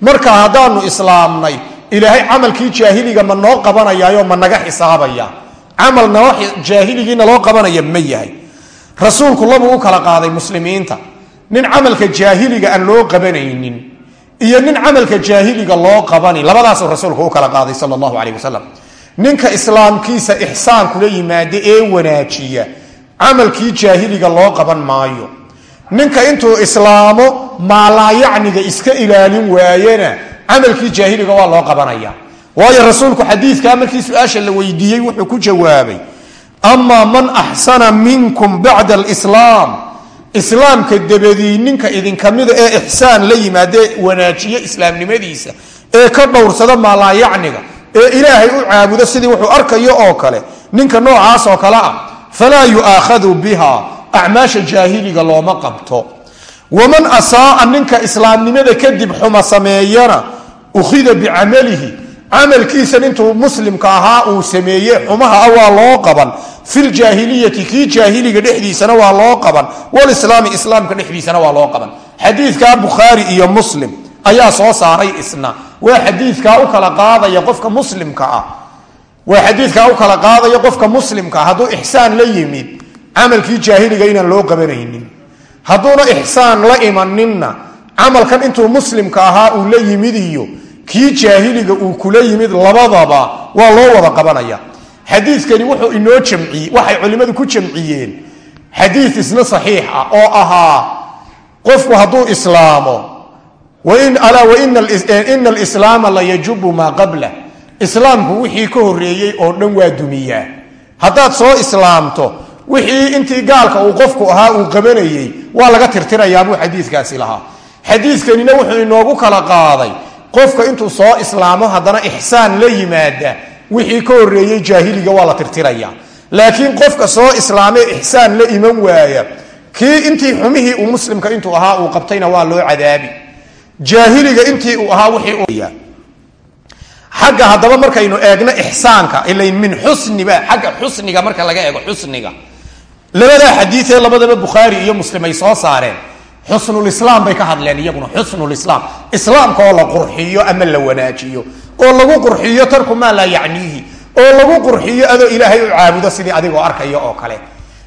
Marka haddaanu islaamnay ilaahay camalkii jaahiliga ma noo qabanayaayo ma naga xisaabaya. Camal jaahiligii naloo qabanaya ma yahay. Rasuulku labuu u kala qaaday muslimiinta nin camalka jaahiliga aan loo qabanaynin iyo nin camalka jaahiliga loo qabani labadaasuu rasuulku u kala qaaday sal allahu caleyh wasalam ninka islaamkiisa ixsaan kula yimaada ee wanaajiya camalkii jaahiliga loo qaban maayo. Ninka intuu islaamo maalaayacniga iska ilaalin waayena camalkii jaahiliga waa loo qabanaya. Waayo rasuulku xadiidkaa markii su'aasha la weydiiyey wuxuu ku jawaabay amaa man axsana minkum bacda alislaam islaamka dabadii ninka idinkamida ee ixsaan la yimaadee wanaajiye islaamnimadiisa ee ka dhowrsada maalaayacniga ee ilaahay u caabudo sidii wuxuu arkayo oo kale ninka noocaas oo kale ah falaa yu'aakhadu biha acmaasha jaahiliga looma qabto. Waman asaaa ninka islaamnimada kadib xuma sameeyana ukhida bicamalihi camalkiisan intuu muslimka ahaa uu sameeye xumaha a waa loo qaban. Filjaahiliyati kii jaahiliga dhexdiisana waa loo qaban. Walislaami islaamka dhexdiisana waa loo qaban. Xadiidkaa bukhaari iyo muslim ayaa soo saaray isna. Waa xadiidkaa u kala qaadaya qofka muslimka ah. Waa xadiidkaa u kala qaadaya qofka muslimka ah. Hadduu ixsaan la yimid camalkii jaahiliga inaan loo qabanaynin. Hadduuna ixsaan la imaninna camalkan intuu muslimka ahaa uu la yimid iyo kii jaahiliga uu kula yimid labadaba waa loo wada qabanaya. Xadiikani wuxuu inoo jamciyey waxay culimmadu ku jamciyeen xadii isna saxiix ah oo ahaa qofku hadduu islaamo ina alislaama la yajubu maa qabla. Islaamku wixii ka horeeyey oo dhan waa dumiyaa. Haddaad soo islaamto wixii intii gaalka uu qofku ahaa uu qabanayey waa laga tirtirayaabuu xadiikaasi lahaa. Xadiikanina wuxuu inoogu kala qaaday qofka intuu soo islaamo haddana ixsaan la yimaada wixii ka horeeyey jaahiliga waa la tirtiraya. Laakiin qofka soo islaamee ixsaan la iman waaya kii intii xumihii uu muslimka intuu ahaa uu qabtayna waa loo cadaabi. Jaahiliga intii uu ahaa wixii xagga haddaba markaynu eegno ixsaanka ilayn min xusniba xagga xusniga marka laga eego xusniga. Labadaa xadiiee labadaba bukhaari iyo muslim ay soo saareen xusnulislaam bay ka hadleen iyaguna xusnulislaam. Islaamka oo la qurxiyo ama la wanaajiyo oo lagu qurxiyo tarku maa laa yacniihi oo lagu qurxiyo adoo ilaahay u caabudo sidii adigoo arkaya oo kale.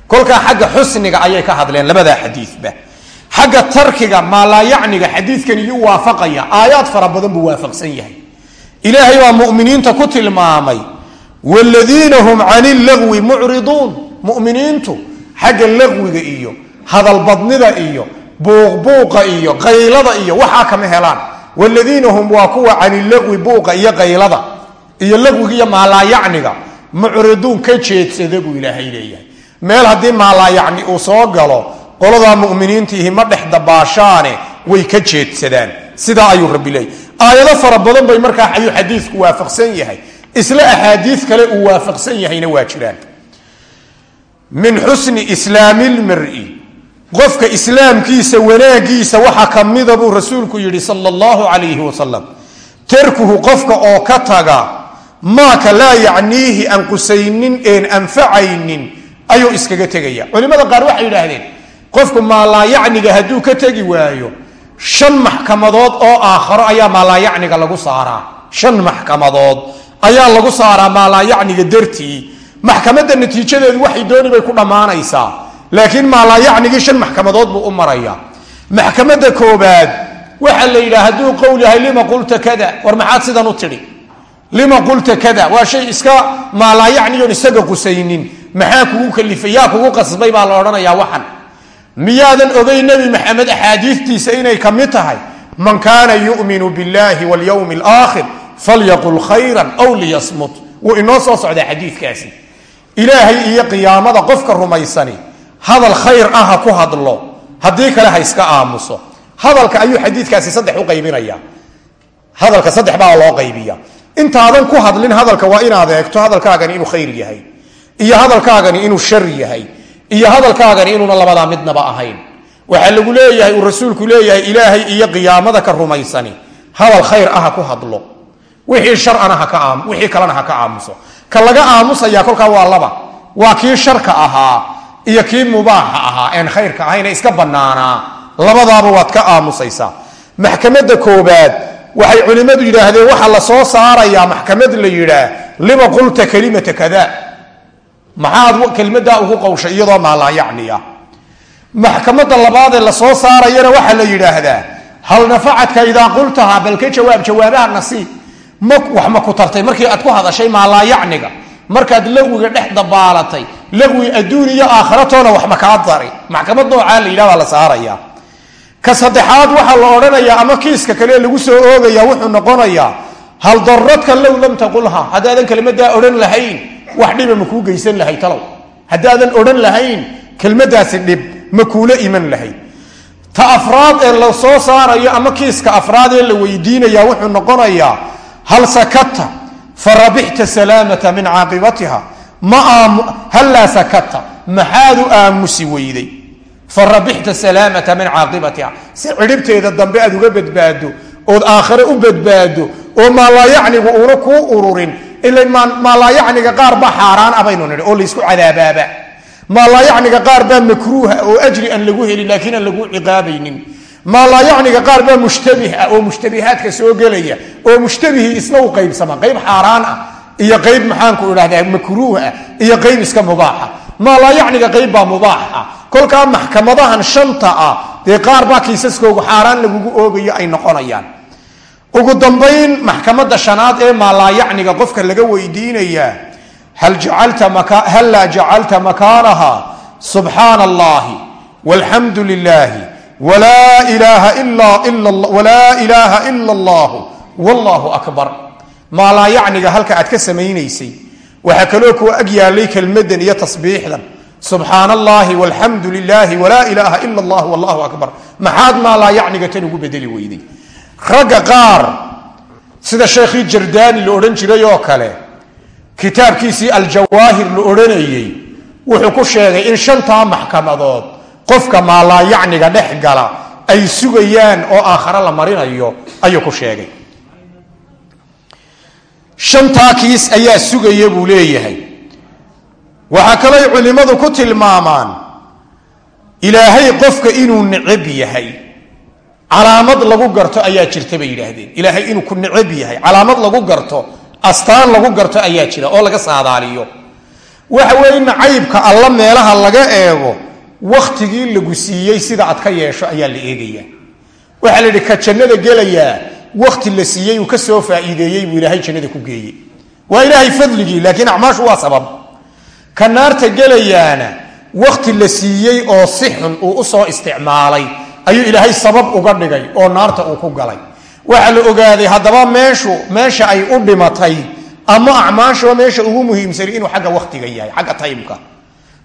Kolkaa xagga xusniga ayay ka hadleen labadaa xadiidba xagga tarkiga maalaayacniga xadiidkan iyuu waafaqaya aayaad fara badan buu waafaqsan yahay. Ilaahay baa muminiinta ku tilmaamay wladiina hum cani lagwi mucriduun. Muminiintu xagga lagwiga iyo hadalbadnida iyo buuqbuuqa iyo qaylada iyo waxaa kama helaan. Wladiina hum waa kuwa cani lagwi buuqa iyo qaylada iyo lagwiga iyo maalaayacniga. Mucriduun ka jeedsada buu ilaahay leeyahay? Meel haddii maalaayacni uu soo galo qoladaa muminiintiihi ma dhex dabaashaane way ka jeedsadaan. Sidaa ayuu rabbi leeyahy aayado fara badan bay markaa ayuu xadiisku waafaqsan yahay. Isla axaadii kale uu waafaqsan yahayna waa jiraan. Min xusni islaami lmari qofka islaamkiisa wanaagiisa waxa kamida buu rasuulku yidhi sal allahu calayhi wasalam tarkuhu qofka oo ka taga maaka laa yacniihi aan qusaynin een anfacaynin ayuu iskaga tegaya. Culimada qaar waxay yidhaahdeen qofku maalaayacniga hadduu ka tegi waayo shan maxkamadood oo aakharo ayaa maalaayacniga lagu saaraa. Shan maxkamadood ayaa lagu saaraa maalaayacniga dartii. Maxkamadda natiijadeedu waxay dooni bay ku dhammaanaysaa laakiin maalaayacnigii shan maxkamadood buu u maraya. Maxkamadda koobaad waxaa la yidhaha hadduu qowl yahay lima qulta kada? War maxaad sidan u tidhi? Lima qulta kada? Waa shay iska maalaayacnigoon isaga qusaynin maxaa kugu kalifay? Yaa kugu qasbay baa la odhanayaa waxan. Miyaadan ogay nebi maxamed axaadiistiisa inay ka mid tahay? Man kaana yuminu billahi walyowmi alaakhir falyaqul khayran aw liyasmut. Wuu inoo soo socdaa xadiidkaasi. Ilaahay iyo qiyaamada qofka rumaysani hadal khayr ah ha ku hadlo. Haddii kale ha iska aamuso. Hadalka ayuu xadiidkaasi saddex u qaybinaya hadalka saddex baa loo qaybiya intaadan ku hadlin hadalka waa inaad eegto hadalkaagani inuu khayr yahay iyo hadalkaagani inuu shar yahay iyo hadalkaagani inuuna labadaa midnaba ahayn. Waxaa lagu leeyahay uu rasuulku leeyahay ilaahay iyo qiyaamada ka rumaysani. Hadal khayr ah ku hadlo. Wixii sharana wixii kalena ha ka aamuso. Ka laga aamusaya kolkaa waa laba. Waa kii sharka ahaa iyo kii mubaaxa ahaa een khayrka ahayna iska bannaanaa. Labadaaba waad ka aamusaysaa. Maxkamadda koobaad waxay culimmadu yidhaahdeen waxaa la soo saarayaa maxkamad la yidhaah lima qulta kalimata kada maxaad kelmadaa ugu qowshay iyadoo maalaayacniya maxkamadda labaadee la soo saarayana waxaa la yidhaahdaa hal nafacadka idaa qultaha bal ka jawaab jawaabaha nasiib. Ma wax ma ku tartay? Markii aad ku hadashay maalaayacniga markaad laqwiga dhex dabaalatay laqwi adduun iyo aakhiratoona wax ma kaa dari. Maxkamad noocaa la yidhah baa la saaraya. Ka saddexaad waxaa la odhanayaa ama kiiska kale lagu soo oogaya wuxuu noqonayaa hal daradka low lam taqulha haddaadan kelmadaa odhan lahayn wax dhiba ma kuu geysan lahay talow. Haddaadan odhan lahayn kelmadaasi dhib ma kuula iman lahayd ta afraad ee la soo saarayo ama kiiska afraad ee la weydiinaya wuxuu noqonayaa hal sakata farabixta salaamata min caaqibatiha hallaa sakata maxaad u aamusi weyday? Farabixta salaamata min caaqibatiha. Si cidhibteeda dambe aad uga badbaado ood aakhare u badbaado oo maalaayacnigu uuna kuu ururin ila maalaayacniga qaar baa xaaraan ah baynu nidhi oo laysku cadaabaaba maalaayacniga qaar baa makruuha oo ajri aan lagu helin laakiin aan lagu ciqaabaynin. Maalaayacniga qaar baa mushtabih ah oo mushtabihaadka soo gelaya oo mushtabihii isna u qaybsama qayb xaaraan ah iyo qayb maxaanku idhahdaa makruuh ah iyo qayb iska mubaaxa. Maalaayacniga qayb baa mubaax ah kolkaa maxkamadahan shanta ah dee qaar baa kiisaskoogu xaaraan lagugu oogayo ay noqonayaan. Ugu dambayn maxkamadda shanaad ee maalaayacniga qofka laga weydiinayaa hallaa jacalta makaanaha subxaana allahi walxamdu lilaahi walaa ilaaha ila allahu wallahu akbar maalaayacniga halka aad ka samaynaysay. Waxaa kaloo ku ag yaalay kelmadan iyo tasbiixdan. Subxaan allahi walxamdu lilaahi walaa ilaaha ila allah wallahu akbar. Maxaad maalaayacniga tan ugu bedeli weyday? Ragga qaar sida sheekhii jardaani la odhan jiray oo kale kitaabkiisii aljawaahir la odhanayey wuxuu ku sheegay in shantaa maxkamadood qofka maalaayacniga dhex gala ay sugayaan oo aakhare la marinayo ayuu ku sheegay shantaa kiis ayaa sugaya buu leeyahay. Waxaa kalay culimmadu ku tilmaamaan ilaahay qofka inuu necab yahay calaamad lagu garto ayaa jirta bay yidhaahdeen. Ilaahay inuu ku necab yahay calaamad lagu garto astaan lagu garto ayaa jira oo laga saadaaliyo. Waxa weeye nacaybka alla meelaha laga eego wakhtigii lagu siiyey sida aad ka yeesho ayaa la eegaya waxaa la yidhi ka jannada gelayaa wakhti la siiyey uu ka soo faa'iideeyey buu ilaahay jannada ku geeyey. Waa ilaahay fadligii laakiin acmaashu waa sabab. Ka naarta gelayaana wakhti la siiyey oo si xun uu u soo isticmaalay ayuu ilaahay sabab uga dhigay oo naarta uu ku galay. Waxaa la ogaaday haddaba meeshu meesha ay u dhimatay ama acmaashaba meesha ugu muhiimsani inuu xagga wakhtiga yahay xagga taymka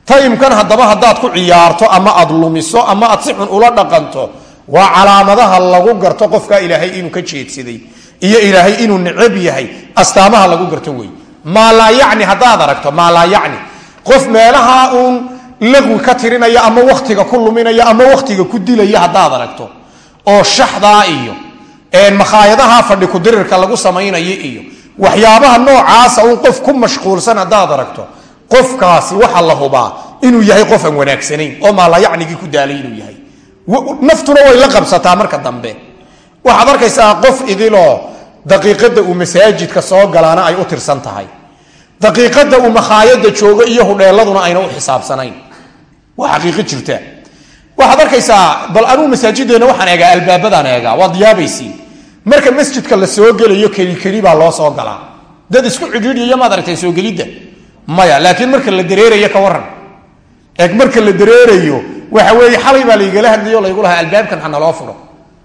taymkan haddaba haddaad ku ciyaarto ama aad lumiso ama aad si xun ula dhaqanto waa calaamadaha lagu garto qofka ilaahay inuu ka jeedsaday iyo ilaahay inuu necab yahay astaamaha lagu garto wey maalaa yacni haddaad aragto maalaa yacni. Qof meelaha uun laqwi ka tirinaya ama wakhtiga ku luminaya ama wakhtiga ku dilaya haddaad aragto oo shaxdaa iyo makhaayadaha fadhi kudirirka lagu samaynayo iyo waxyaabaha noocaasa uun qof ku mashquulsan haddaad aragto qofkaasi waxa la hubaa inuu yahay qof aan wanaagsanayn oo maalayacnigii ku daalay inuu yahay naftuna way la qabsataa marka dambe. Waxaad arkaysaa qof idiloo daqiiqada uu masaajidka soo galaana ay u tirsan tahay. Daqiiqada uu makhaayada joogo iyo hudheeladuna ayna u xisaabsanayn. Waa xaqiiqo jirta. Waxaad arkaysaa bal anuu masaajideenna waxaan eegaa albaabadaan eegaa waad yaabaysiin. Marka masjidka la soo gelayo kelikeli baa loo soo galaa. Dad isku cidhiidhiyo maad aragteen soo gelidda? Maya laakiin marka la dareerayo ka waran eeg marka la dareerayo waxa weeye xalay baa laygala hadlayo laygu lahaa albaabkan hanaloo furo.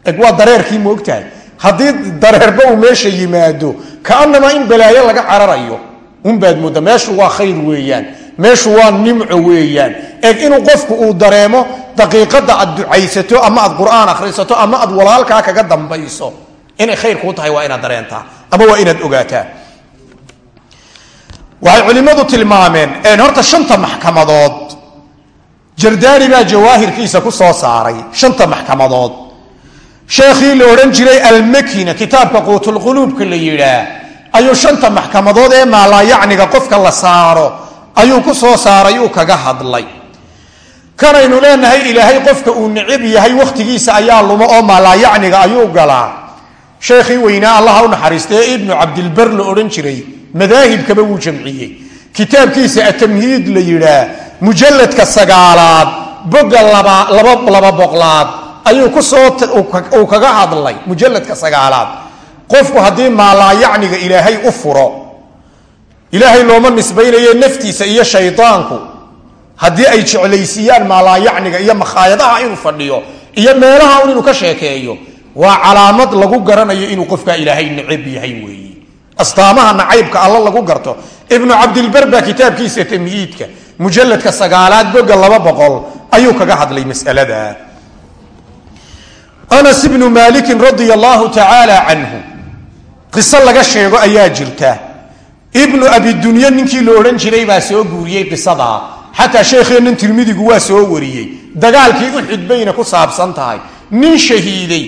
Eeg waa dareerkii ma ogtahay. Haddii dareerba uu meesha yimaado kaanamaa in balaayo laga cararayo unbaad mooda meeshu waa khayr weeyaan meeshu waa nimco weeyaan. Eeg inuu qofku uu dareemo daqiiqada aad ducaysato ama aad qur'aan akhrisato ama aad walaalkaa kaga dambayso inay khayr kuu tahay waa inaad dareentaa ama waa inaad ogaataa. Waxay culimmadu tilmaameen horta shanta maxkamadood jardaani baa jawaahirkiisa ku soo saaray shanta maxkamadood. Sheekhii la odhan jiray almakina kitaabka quutulquluubka la yidhaa ayuu shanta maxkamadood ee maalaayacniga qofka la saaro ayuu ku soo saaray uu kaga hadlay. Kanaynu leenahay ilaahay qofka uu necib yahay wakhtigiisa ayaa lumo oo maalaayacniga ayuu galaa. Sheekhii weynaa allaha u naxariista ee ibnu cabdilbar la odhan jiray madaahibkaba wuu jamciyey. Kitaabkiisa atamhiid la yidhaa mujalladka sagaalaad boga laba boqlaad ayuu ku soo kaga hadlay mujalladka sagaalaad. Qofku haddii maalaayacniga ilaahay u furo ilaahay looma nisbaynayo naftiisa iyo shaydaanku. Haddii ay jeclaysiiyaan maalaayacniga iyo makhaayadaha inuu fadhiyo iyo meelaha un inuu ka sheekeeyo waa calaamad lagu garanayo inuu qofkaa ilaahay necab yahay weeye astaamaha nacaybka alla lagu garto ibnu cabdilbar baa kitaabkiisa tamyiidka mujalladka sagaalaad boga laba boqol ayuu kaga hadlay masalada. Anas ibnu maalikin radia allahu tacaala canhu qiso laga sheego ayaa jirta. Ibnu abidunye ninkii la odhan jiray baa soo guuriyey qisadaa xataa sheekheennan tirmidigu waa soo wariyey. Dagaalkii uxud bayna ku saabsan tahay. Nin shahiiday.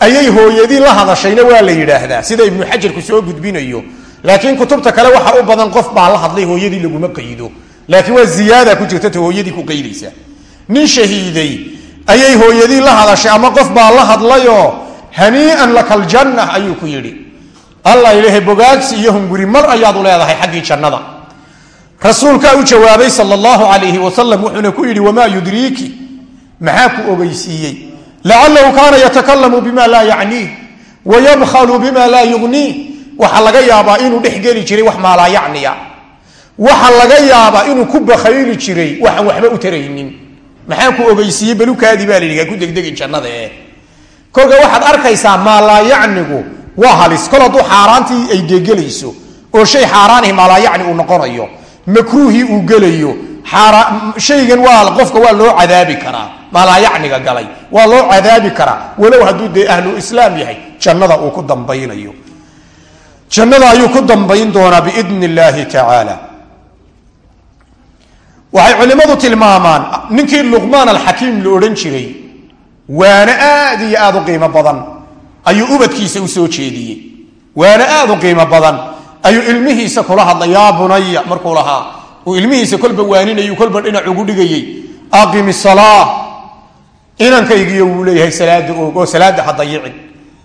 Ayay hooyadii la hadashayna waa la yidhaahdaa. Sida ibnu xajarku soo gudbinayo. Laakiin kutubta kale waxa u badan qof baa la hadlay hooyadii laguma qaydo laakiin waa ziyaada ku jirta ta hooyadii ku qaydaysa nin shahiiday ayay hooyadii la hadashay ama qof baa la hadlayoo hanii'an lakaljanna ayuu ku yidhi. Alla ilahay bogaagsi iyo hunguri mar ayaadu leedahay xaggii jannada. Rasuulkaa u jawaabay sal allahu calayhi wasalam wuxuuna ku yidhi wamaa yudriiki? Maxaa ku ogeysiiyey? Lacalahu kaana yatakalamu bima laa yacniih wayabkhalu bima laa yugniih waxaa laga yaabaa inuu dhex geli jiray wax maalaa yacniya waxa laga yaabaa inuu ku bakhayli jiray waxaan waxba u taraynin. Maxaa ku ogeysiiyey balukaadii baa layidhi ku degdegin jannada eh kolka waxaad arkaysaa maalaayacnigu waa halis. Kol hadduu xaaraantii ay gegelayso oo shay xaaraanihi maalaayacni uu noqonayo makruuhii uu gelayo shaygan waa qofka waa loo cadaabi karaa maalaayacniga galay waa loo cadaabi karaa. Walow hadduu dee ahlu islaam yahay jannada uu ku dambaynayo. Jannada ayuu ku dambayn doonaa biidn illaahi tacaala waxay culimmadu tilmaamaan ninkii luqmaan alxakiim la odhan jiray waana aad iyo aad u qiimo badan ayuu ubadkiisa u soo jeediyey. Waana aad u qiimo badan ayuu ilmihiisa kula hadlay yaa bunaya markuu lahaa uu ilmihiisa kolba waaninayu kolba dhinac ugu dhigayey. Aqimi salaa inankaygiyo wuu leeyahay salaada og oo salaada ha dayicin.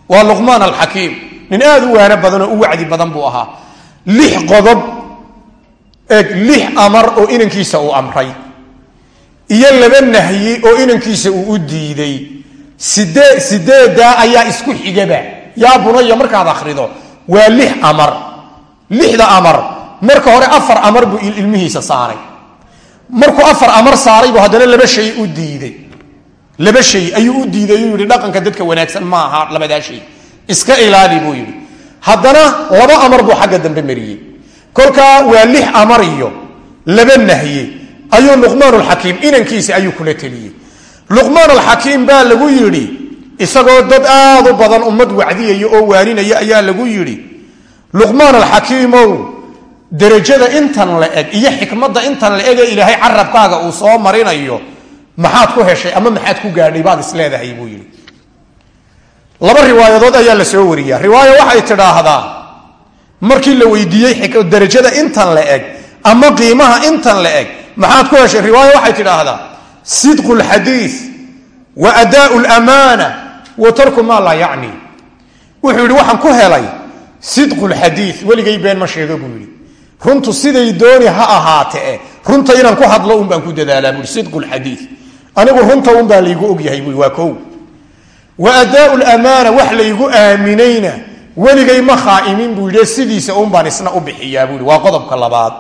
Waa luqmaan alxakiim nin aad u waano badan oo u wacdi badan buu ahaa. Lix qodob eeg lix amar oo inankiisa uu amray. Iyo laba nahyi oo inankiisa uu u diiday. Sidee sideedaa ayaa isku xigaba. Yaa bunaya markaad akhrido. Waa lix amar. Lixda amar. Marka hore afar amar buu ilmihiisa saaray. Markuu afar amar saaray buu haddana laba shay u diiday. Laba shay ayuu u diiday yuu yihi dhaqanka dadka wanaagsan ma aha labadaa shay. Iska ilaali buu yidhi. Haddana laba amar buu xagga dambe mariyey kolkaa waa lix amar iyo laba nahye ayuu luqmaan alxakiim inankiisa ayuu kula teliyey luqmaan alxakiim baa lagu yidhi isagoo dad aad u badan ummad wacdiyaya oo waaninaya ayaa lagu yidhi luqmaan alxakiimow derajada intan la eg iyo xikmadda intan la eg ee ilaahay carabkaaga uu soo marinayo maxaad ku heshay ama maxaad ku gaadhay? Baad isleedahay buu yidhi. Laba riwaayadood ayaa la soo wariyaa. Riwaayo waxay tidhaahdaa markii la weydiiyey derajada intan la eg ama qiimaha intan la eg maxaad ku heshay riwaayo waxay tidhaahdaa sidqu lxadiid wa adaau lamaana wa tarku maa laa yacni wuxuu yidhi waxaan ku helay sidqu lxadiid weligay been ma sheego buu yidhi. Runtu siday dooni ha ahaatee runta inaan ku hadlo un baan ku dadaalaa buui sidqu lxadiid anigu runta un baa laygu ogyahay bui waa kow. Wa adaau lamaana wax laygu aaminayna weligay ma khaa'imin buu yidhi sidiisa un baan isna u bixiyaa buui waa qodobka labaad.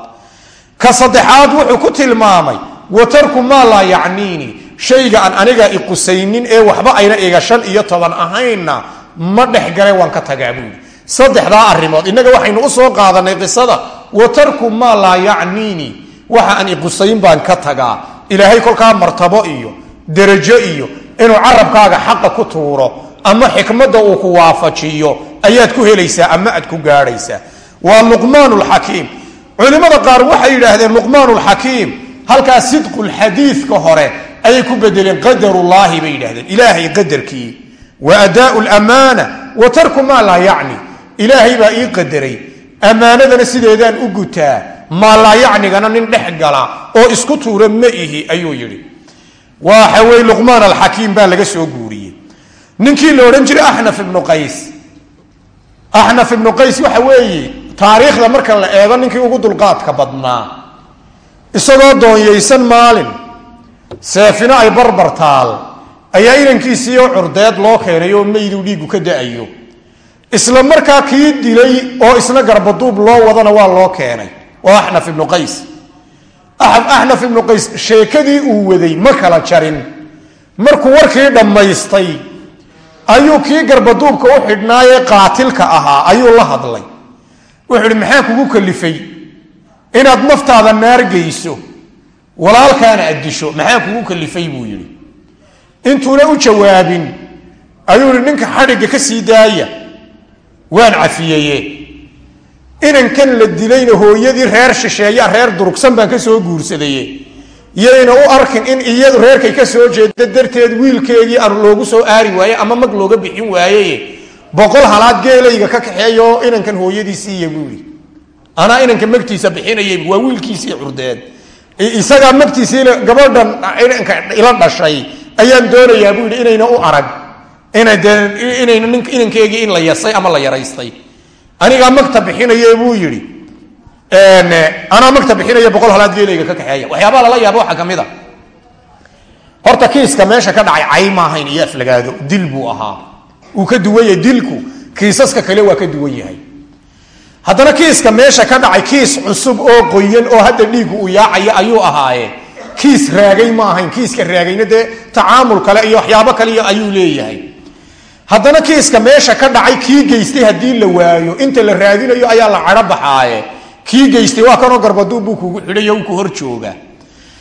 Ka saddexaad wuxuu ku tilmaamay wa tarku maa laa yacniini shayga aan aniga iqusaynin ee waxba ayna iga shan iyo toban ahaynna ma dhexgale waan ka tagaa buui saddexdaa arrimood innaga waxaynu u soo qaadanay qisada wa tarku maa laa yacniini waxa aan iqusayn baan ka tagaa. Ilaahay kolkaa martabo iyo derajo iyo inuu carabkaaga xaqa ku tuuro ama xikmadda uu ku waafajiyo ayaad ku helaysaa ama aad ku gaadhaysaa. Waa luqmaan lxakiim culimmada qaar waxay yidhaahdeen luqmaan lxakiim halkaa sidqulxadiidka hore ayay ku bedeleen qadarullaahi bay yidhahdeen ilaahay qadarkii. Wa adaau lamaana wa tarku maa laa yacni. Ilaahay baa ii qadaray. Ammaanadana sideedaan u gutaa. Maalaa yacnigana nin dhex gala oo isku tuura ma ihi ayuu yidhi. Waxa weye luqmaan alxakiim baa laga soo guuriyey. Ninkii la odhan jiray axnaf ibnu qays axnaf ibnu qays waxa weeye taariikhda marka la eego ninkii ugu dulqaadka badnaa. Isagoo doonyaysan maalin seefino ay barbar taal ayaa inankiisiioo curdeed loo keenay oo meyduu dhiigu ka da'ayo. Isla markaa kii dilay oo isna garbaduub loo wadana waa loo keenay oo axnaf ibnu qays. Axnaf ibnu qays sheekadii uu waday ma kala jarin. Markuu warkii dhammaystay ayuu kii garbaduubka u xidhnaayee qaatilka ahaa? Ayuu la hadlay. Wuxuu ihi maxaa kugu kalifay? Inaad naftaada naar geyso walaalkaana aad disho. Maxaa kugu kalifay? Buu yidhi. Intuuna u jawaabin. Ayuu ihi ninka xadhigga ka sii daaya waan cafiyeye. Inankan la dilayna hooyadii reer shisheeya reer durugsan baan ka soo guursadaye yayna u arkin in iyadu reerkay ka soo jeeda darteed wiilkeegii aan loogu soo aari waaye ama mag looga bixin waayeye boqol halaad geelayga ka kaxeeyo inankan hooyadii siiya buui anaa inanka magtiisa bixinayay waa wiilkiisii curdeed. Isagaa magtiisii gabadhan inanka ila dhashay ayaan doonayaa buu yidhi inayna u arag. Inayna inankeegii in la yasay ama la yaraystay. Anigaa magta bixinaye buu yidhi anaa magta bixinaya boqol halaad geelayga ka kaxeeya. Waxyaabaa lala yaaba waxaa ka mid a. Horta kiiska meesha ka dhacay cay maahayn iyo aflagaado dil buu ahaa. Uu ka duwan yahay dilku. Kiisaska kale waa ka duwan yahay. Haddana kiiska meesha ka dhacay kiis cusub oo qoyan oo hadda dhiigu uu yaacaya ayuu ahaaye. Kiis raagay ma ahayn. Kiiska raagayna dee tacaamul kale iyo waxyaabo kale ayuu leeyahay. Haddana kiiska meesha ka dhacay kii geystay haddii la waayo inta la raadinayo ayaa la cadho baxaaye kii geystay waa kanoo garbaduubbuu kugu xidhay oo ku hor jooga.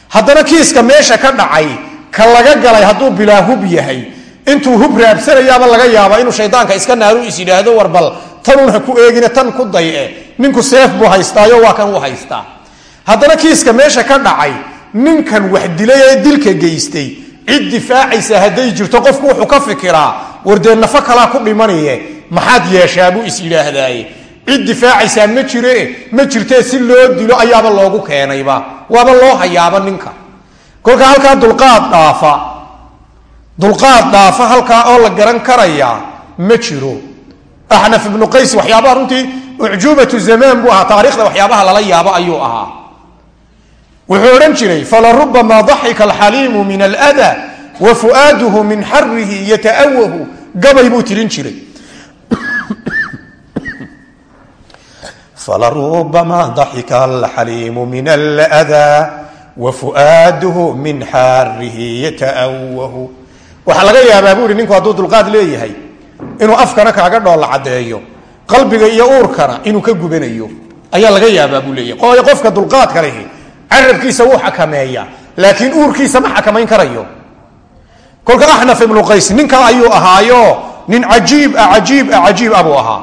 Haddana kiiska meesha ka dhacay ka laga galay hadduu bilaa hub yahay. Intuu hub raabsanayaaba laga yaaba inuu shaydaanka iska naaru is yidhaahdo war bal tanun ha ku eegine tan ku daye ninku seef buu haystaayo waa kan u haystaa. Haddana kiiska meesha ka dhacay ninkan wax dilay ee dilka geystay cid difaacaysa hadday jirto qofku wuxuu ka fikiraa war dee nafo kalaa ku dhimanaye maxaad yeeshaa? buu is yidhaahdaaye cid difaacaysaa ma jire ma jirtee si loo dilo ayaaba loogu keenayba. Waaba loo hayaaba ninka. Kolka halkaa dulqaad dhaafa. Dulqaad dhaafa halkaa oo la garan karayaa ma jiro. Axnaf ibnu qays waxyaabaha runtii ucjubatu zamaan buu ahaa taarikhda waxyaabaha lala yaabo ayuu ahaa. Wuxuu odhan jiray falarubama daxika alxaliimu min alda wa fu'aaduhu min xarihi yata'awahu gabay buu tirin jiray falarubama daxika alxaliimu min alda wa fu'aaduhu min xarihi yata'awahu waxaa laga yaabaa buu ihi ninku hadduu dulqaad leeyahay inuu afkana kaaga dhoolla caddeeyo qalbiga iyo uurkana inuu ka gubanayo. Ayaa laga yaabaa buu leeyahy qooyo qofka dulqaadka lehi carabkiisa wuu xakameeya laakiin uurkiisa ma xakamayn karayo. Kolka axnaf ibnu qays ninka ayuu ahaayo? Nin cajiib ah cajiib ah cajiib ah buu ahaa.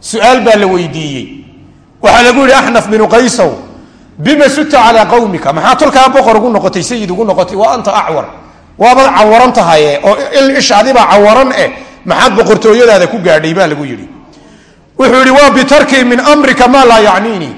Su'aal baa la weydiiyey waxaa lagu yihi axnaf binu qaysow bima suta calaa qawmika? Maxaa tolkaa boqor ugu noqotay sayid ugu noqotay? Wa anta acwar. Waabaad cawaran tahaye oo ishaadibaa cawaran eh maxaad boqortooyadaada ku gaadhay baa lagu yidhi. Wuxuu yidhi waa bitarki min amrika maa laa yacniinii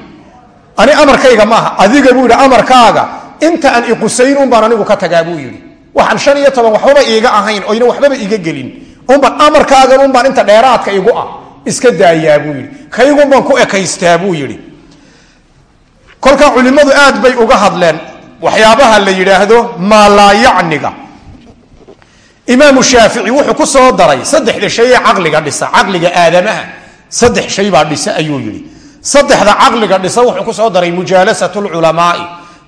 ani amarkayga maaha adiga buu yidhi amarkaaga inta aan iqusayn un baan anigu ka tagaa buu yidhi. Waxaan shan iyo toban waxbaba iiga ahayn oyna waxbaba iga gelin. Unbaan amarkaagan unbaan inta dheeraadka igu ah iska daayaa buu yidhi. Kaygun ku ekaystaa buu yidhi. Kolkaa culimmadu aad bay uga hadleen. Waxyaabaha la yidhaahdo maalaayacniga imaamu shaafici wuxuu ku soo daray saddexda shay ee caqliga dhisa caqliga aadamaha. Saddex shay baa dhisa ayuu yidhi. Saddexda caqliga dhisa wuxuu ku soo daray mujaalasat lculamaai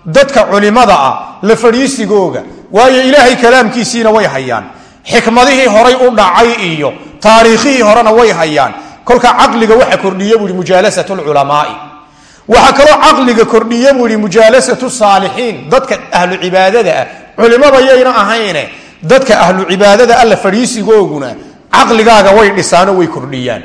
dadka culimada ah la fadhiisigooga waayo ilaahay kalaamkiisiina way hayaan. Xikmadihii horay u dhacay iyo taariikhihii horena way hayaan kolka caqliga waxa kordhiya buu ihi mujaalasat lculamaai waxaa kaloo caqliga kordhiya buu ihi mujaalasatu saalixiin dadka ahlu cibaadada ah. Culimada yayna ahayne dadka ahlu cibaadada alla fadhiisigooguna caqligaaga way dhisaano way kordhiyaan.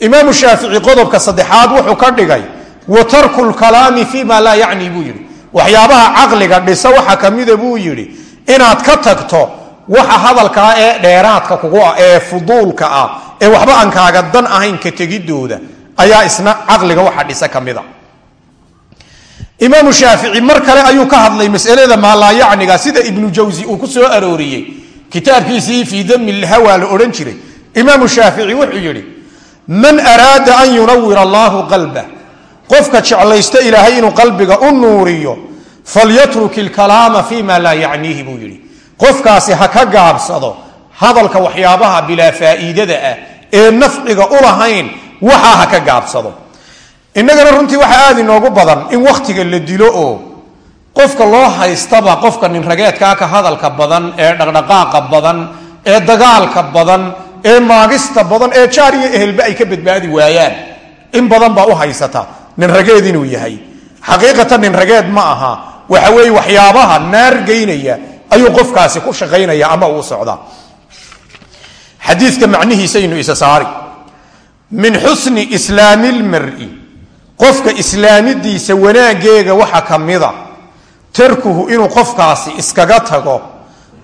Imaamu shaafici qodobka saddexaad wuxuu ka dhigay wa tarku lkalaami fi ma laa yacni buu yidhi. Waxyaabaha caqliga dhisa waxa kamida buu yidhi inaad ka tagto waxa hadalkaa ee dheeraadka kugu ah ee fuduulka ah ee waxba aan kaaga dan ahayn ka tegidooda ayaa isna caqliga waxa dhisa kamida imaamu shaafici mar kale ayuu ka hadlay masalada maalaayacniga sida ibnu jawsi uu ku soo arooriyey. Kitaabkiisii fii dami lhawa la odhan jiray. Imaamu shaafici wuxuu yidhi man araada an yunawir allaahu qalbah qofka jeclaysta ilaahay inuu qalbiga u nuuriyo falyatruk ilkalaama fi ma laa yacniihi buu yidhi qofkaasi ha ka gaabsado hadalka waxyaabaha bilaa faa'iidada ah ee nafciga u lahayn waxaa ha ka gaabsado. Innagana runtii waxaa aada inoogu badan in wakhtiga la dilo oo qofka loo haystaba qofka ninrageedkaa ka hadalka badan ee dhaqdhaqaaqa badan ee dagaalka badan ee maagista badan ee jaar iyo ehelba ay ka badbaadi waayaan. In badan baa u haysata ninrageed inuu yahay. Xaqiiqatan ninrageed ma aha. Waxa weeye waxyaabaha naar geynaya ayuu qofkaasi ku shaqaynaya ama uu socdaa. Xadiidka macnihiisaynu isa saari. Min xusni islaami lmari qofka islaamidiisa wanaageega waxa ka mida tarkuhu inuu qofkaasi iskaga tago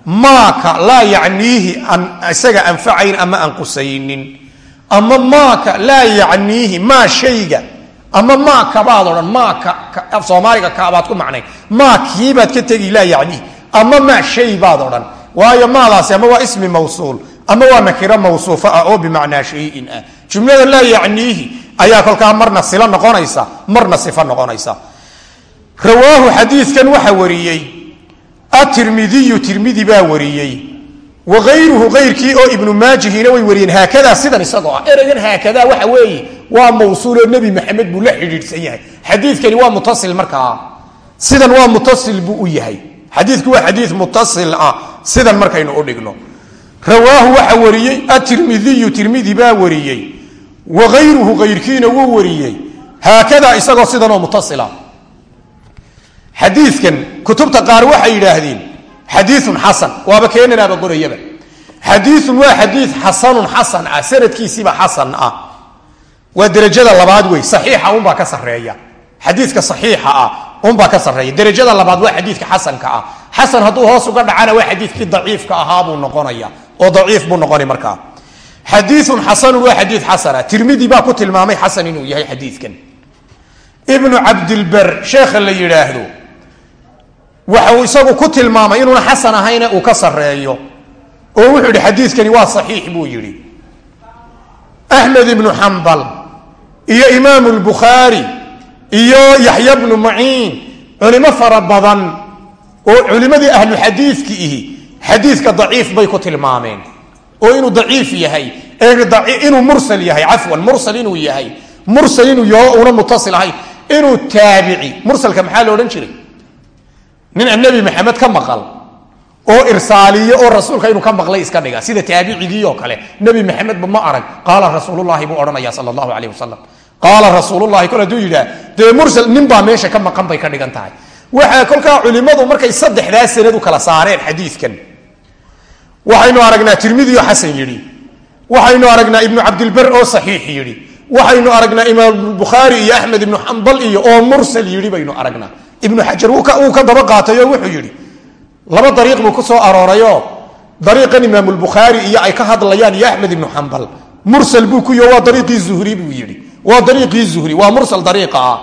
maaka laa yacniihi isaga anfacayn ama aan qusaynin. Ama maaka laa yacniihi maa shayga. Ama maaka baad odhan maaka soomaaliga kaabaad ku macnayn. Maa kiibaad ka tegi laa yacniihi ama maa shay baad odhan. Waayo maadaasi ama waa ismi mawsuul ama waa nakiro mawsuufo ah oo bimacnaa shayin ah. Jumlada laa yacniihi ayaa kolkaa marna silo noqonaysa marna sifo noqonaysa. Rawaahu xadiidkan waxa wariyey. Atirmidiyu tirmidi baa wariyey. Wa ayruhu ayrkii oo ibnu maajihina way wariyeen haakadaa sidan isagoo ah. Ereygan haakadaa waxa weeye waa mawsuuloo nebi maxamed buu la xidhiidhsan yahay. Xadiidkani waa mutasil markaa. Sidan waa mutasil buu u yahay xadiidku waa xadiid mutasil ah sidan markaynu u dhigno. Rawaahu waxa wariyey atirmidiyu tirmidi baa wariyey wa ayruhu ayrkiina wuu wariyey. Haakadaa isagoo sidanoo mutasila xadiikan kutubta qaar waxay yidhaahdeen xadiiun xasan waaba keenanaaba qorayaba. Xadiiun waa xadii xasanun xasan ah sanadkiisiiba xasan ah. Waa derajada labaad wey saxiixa unbaa ka sareeya xadiidka saxiixa ah unbaa ka sareeya derajada labaad waa xadiidka xasanka ah. Xasan hadduu hoos uga dhacana waa xadiidkii daciifka ahaa buu noqonaya. Oo daciif buu noqona markaa. Xadiiun xasanun waa xadii xasana. Tirmidi baa ku tilmaamay xasan inuu yahay xadiidkan. Ibnu cabdilber sheekha la yidhaahdo waxa uu isagu ku tilmaamay inuuna xasan ahayne uu ka sareeyo oo wuxuu yihi xadiidkani waa saxiix buu yidhi. Axmed ibnu xambal iyo imaamu lbukhaari iyo yaxya bnu maciin culimo fara badan oo culimadii ahlu xadiidki ihi. Xadiidka daciif bay ku tilmaameen. Oo inuu daciif yahay inuu mursal yahay cafwan mursal inuu yahay mursal inuu yaho una mutasil ahayn inuu taabici. Mursalka maxaa la odhan jiray? Nin aan maxamed ka maqal oo irsaaliyo oo rasuulka inuu ka maqlay iska dhiga. Sida taabicigii oo kale nebi maxamedba ma arag. Qaala rasuululahi buu odhanaya sal allahu aleyh wasalam qaala rasuululahi kol hadduu yidhaah dee mursal ninbaa meesha ka maqan bay ka dhigan tahay. Waxaa kolkaa culimmadu markay saddexdaa sanad u kala saareen xadiidkan. Waxaynu aragnaa tirmidio xasan yidhi. Waxaynu aragnaa ibnu cabdilber oo saxiix yidhi. Waxaynu aragnaa imaam bukhaari iyo axmed ibnu xambal iyo oo mursal yidhi baynu aragnaa. Ibnu xajar wuu ka daba qaatay oo wuxuu yidhi laba dariiq buu ku soo aroorayoo dariiqan imaamulbukhaari iyo ay ka hadlayaan iyo axmed ibnu xambal mursal buu ku yih waa dariiqii zuhri buu yidhi waa dariiqii zuhri waa mursal dariiqa ah.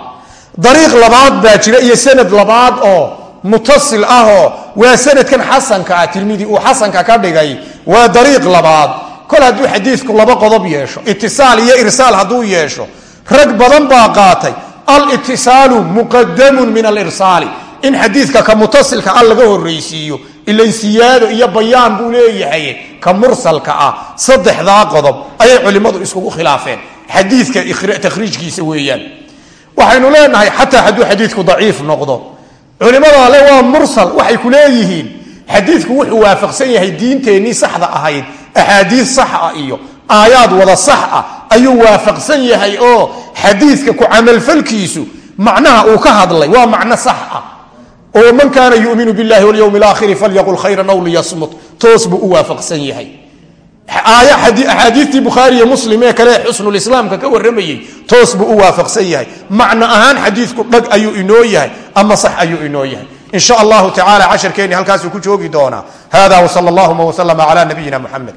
Dariiq labaad baa jira iyo sanad labaad oo mutasil ahoo waa sanadkan xasanka ah tirmidi uu xasanka ka dhigay. Waa dariiq labaad. Kol hadduu xadiidku laba qodob yeesho itisaal iyo irsaal hadduu yeesho rag badan baa qaatay. Alitisaalu muqadamun min alirsaali in xadiidka ka mutasilka ah laga horraysiiyo ilan siyaado iyo bayaan buu leeyahay ka mursalka ah. Saddexdaa qodob ayay culimmadu iskugu khilaafeen xadiidka takhriijkiisa weeyaan. Waxaynu leenahay xataa hadduu xadiidku daciif noqdo. Culimmada ale waa mursal waxay ku leeyihiin xadiidku wuxuu waafaqsan yahay diinteennii saxda ahayd axaadiis sax ah iyo aayaad wada sax ah ayuu waafaqsan yahay oo xadiidka ku camalfalkiisu macnaha uu ka hadlay waa macno sax ah. Oo man kaana yuminu billahi walyowmi alaakhiri falyaqul khayran aw liyasmut toos buu u waafaqsan yahay axaadiistii bukhaari iyo muslim ee kale xusnulislaamka ka warramayey toos buu u waafaqsan yahay. Macno ahaan xadiidku dhag ayuu inoo yahay ama sax ayuu inoo yahay. In sha allahu tacala casharkeenni halkaasuu ku joogi doonaa. Hada wsal allahuma wslama cala nabiyina muxamed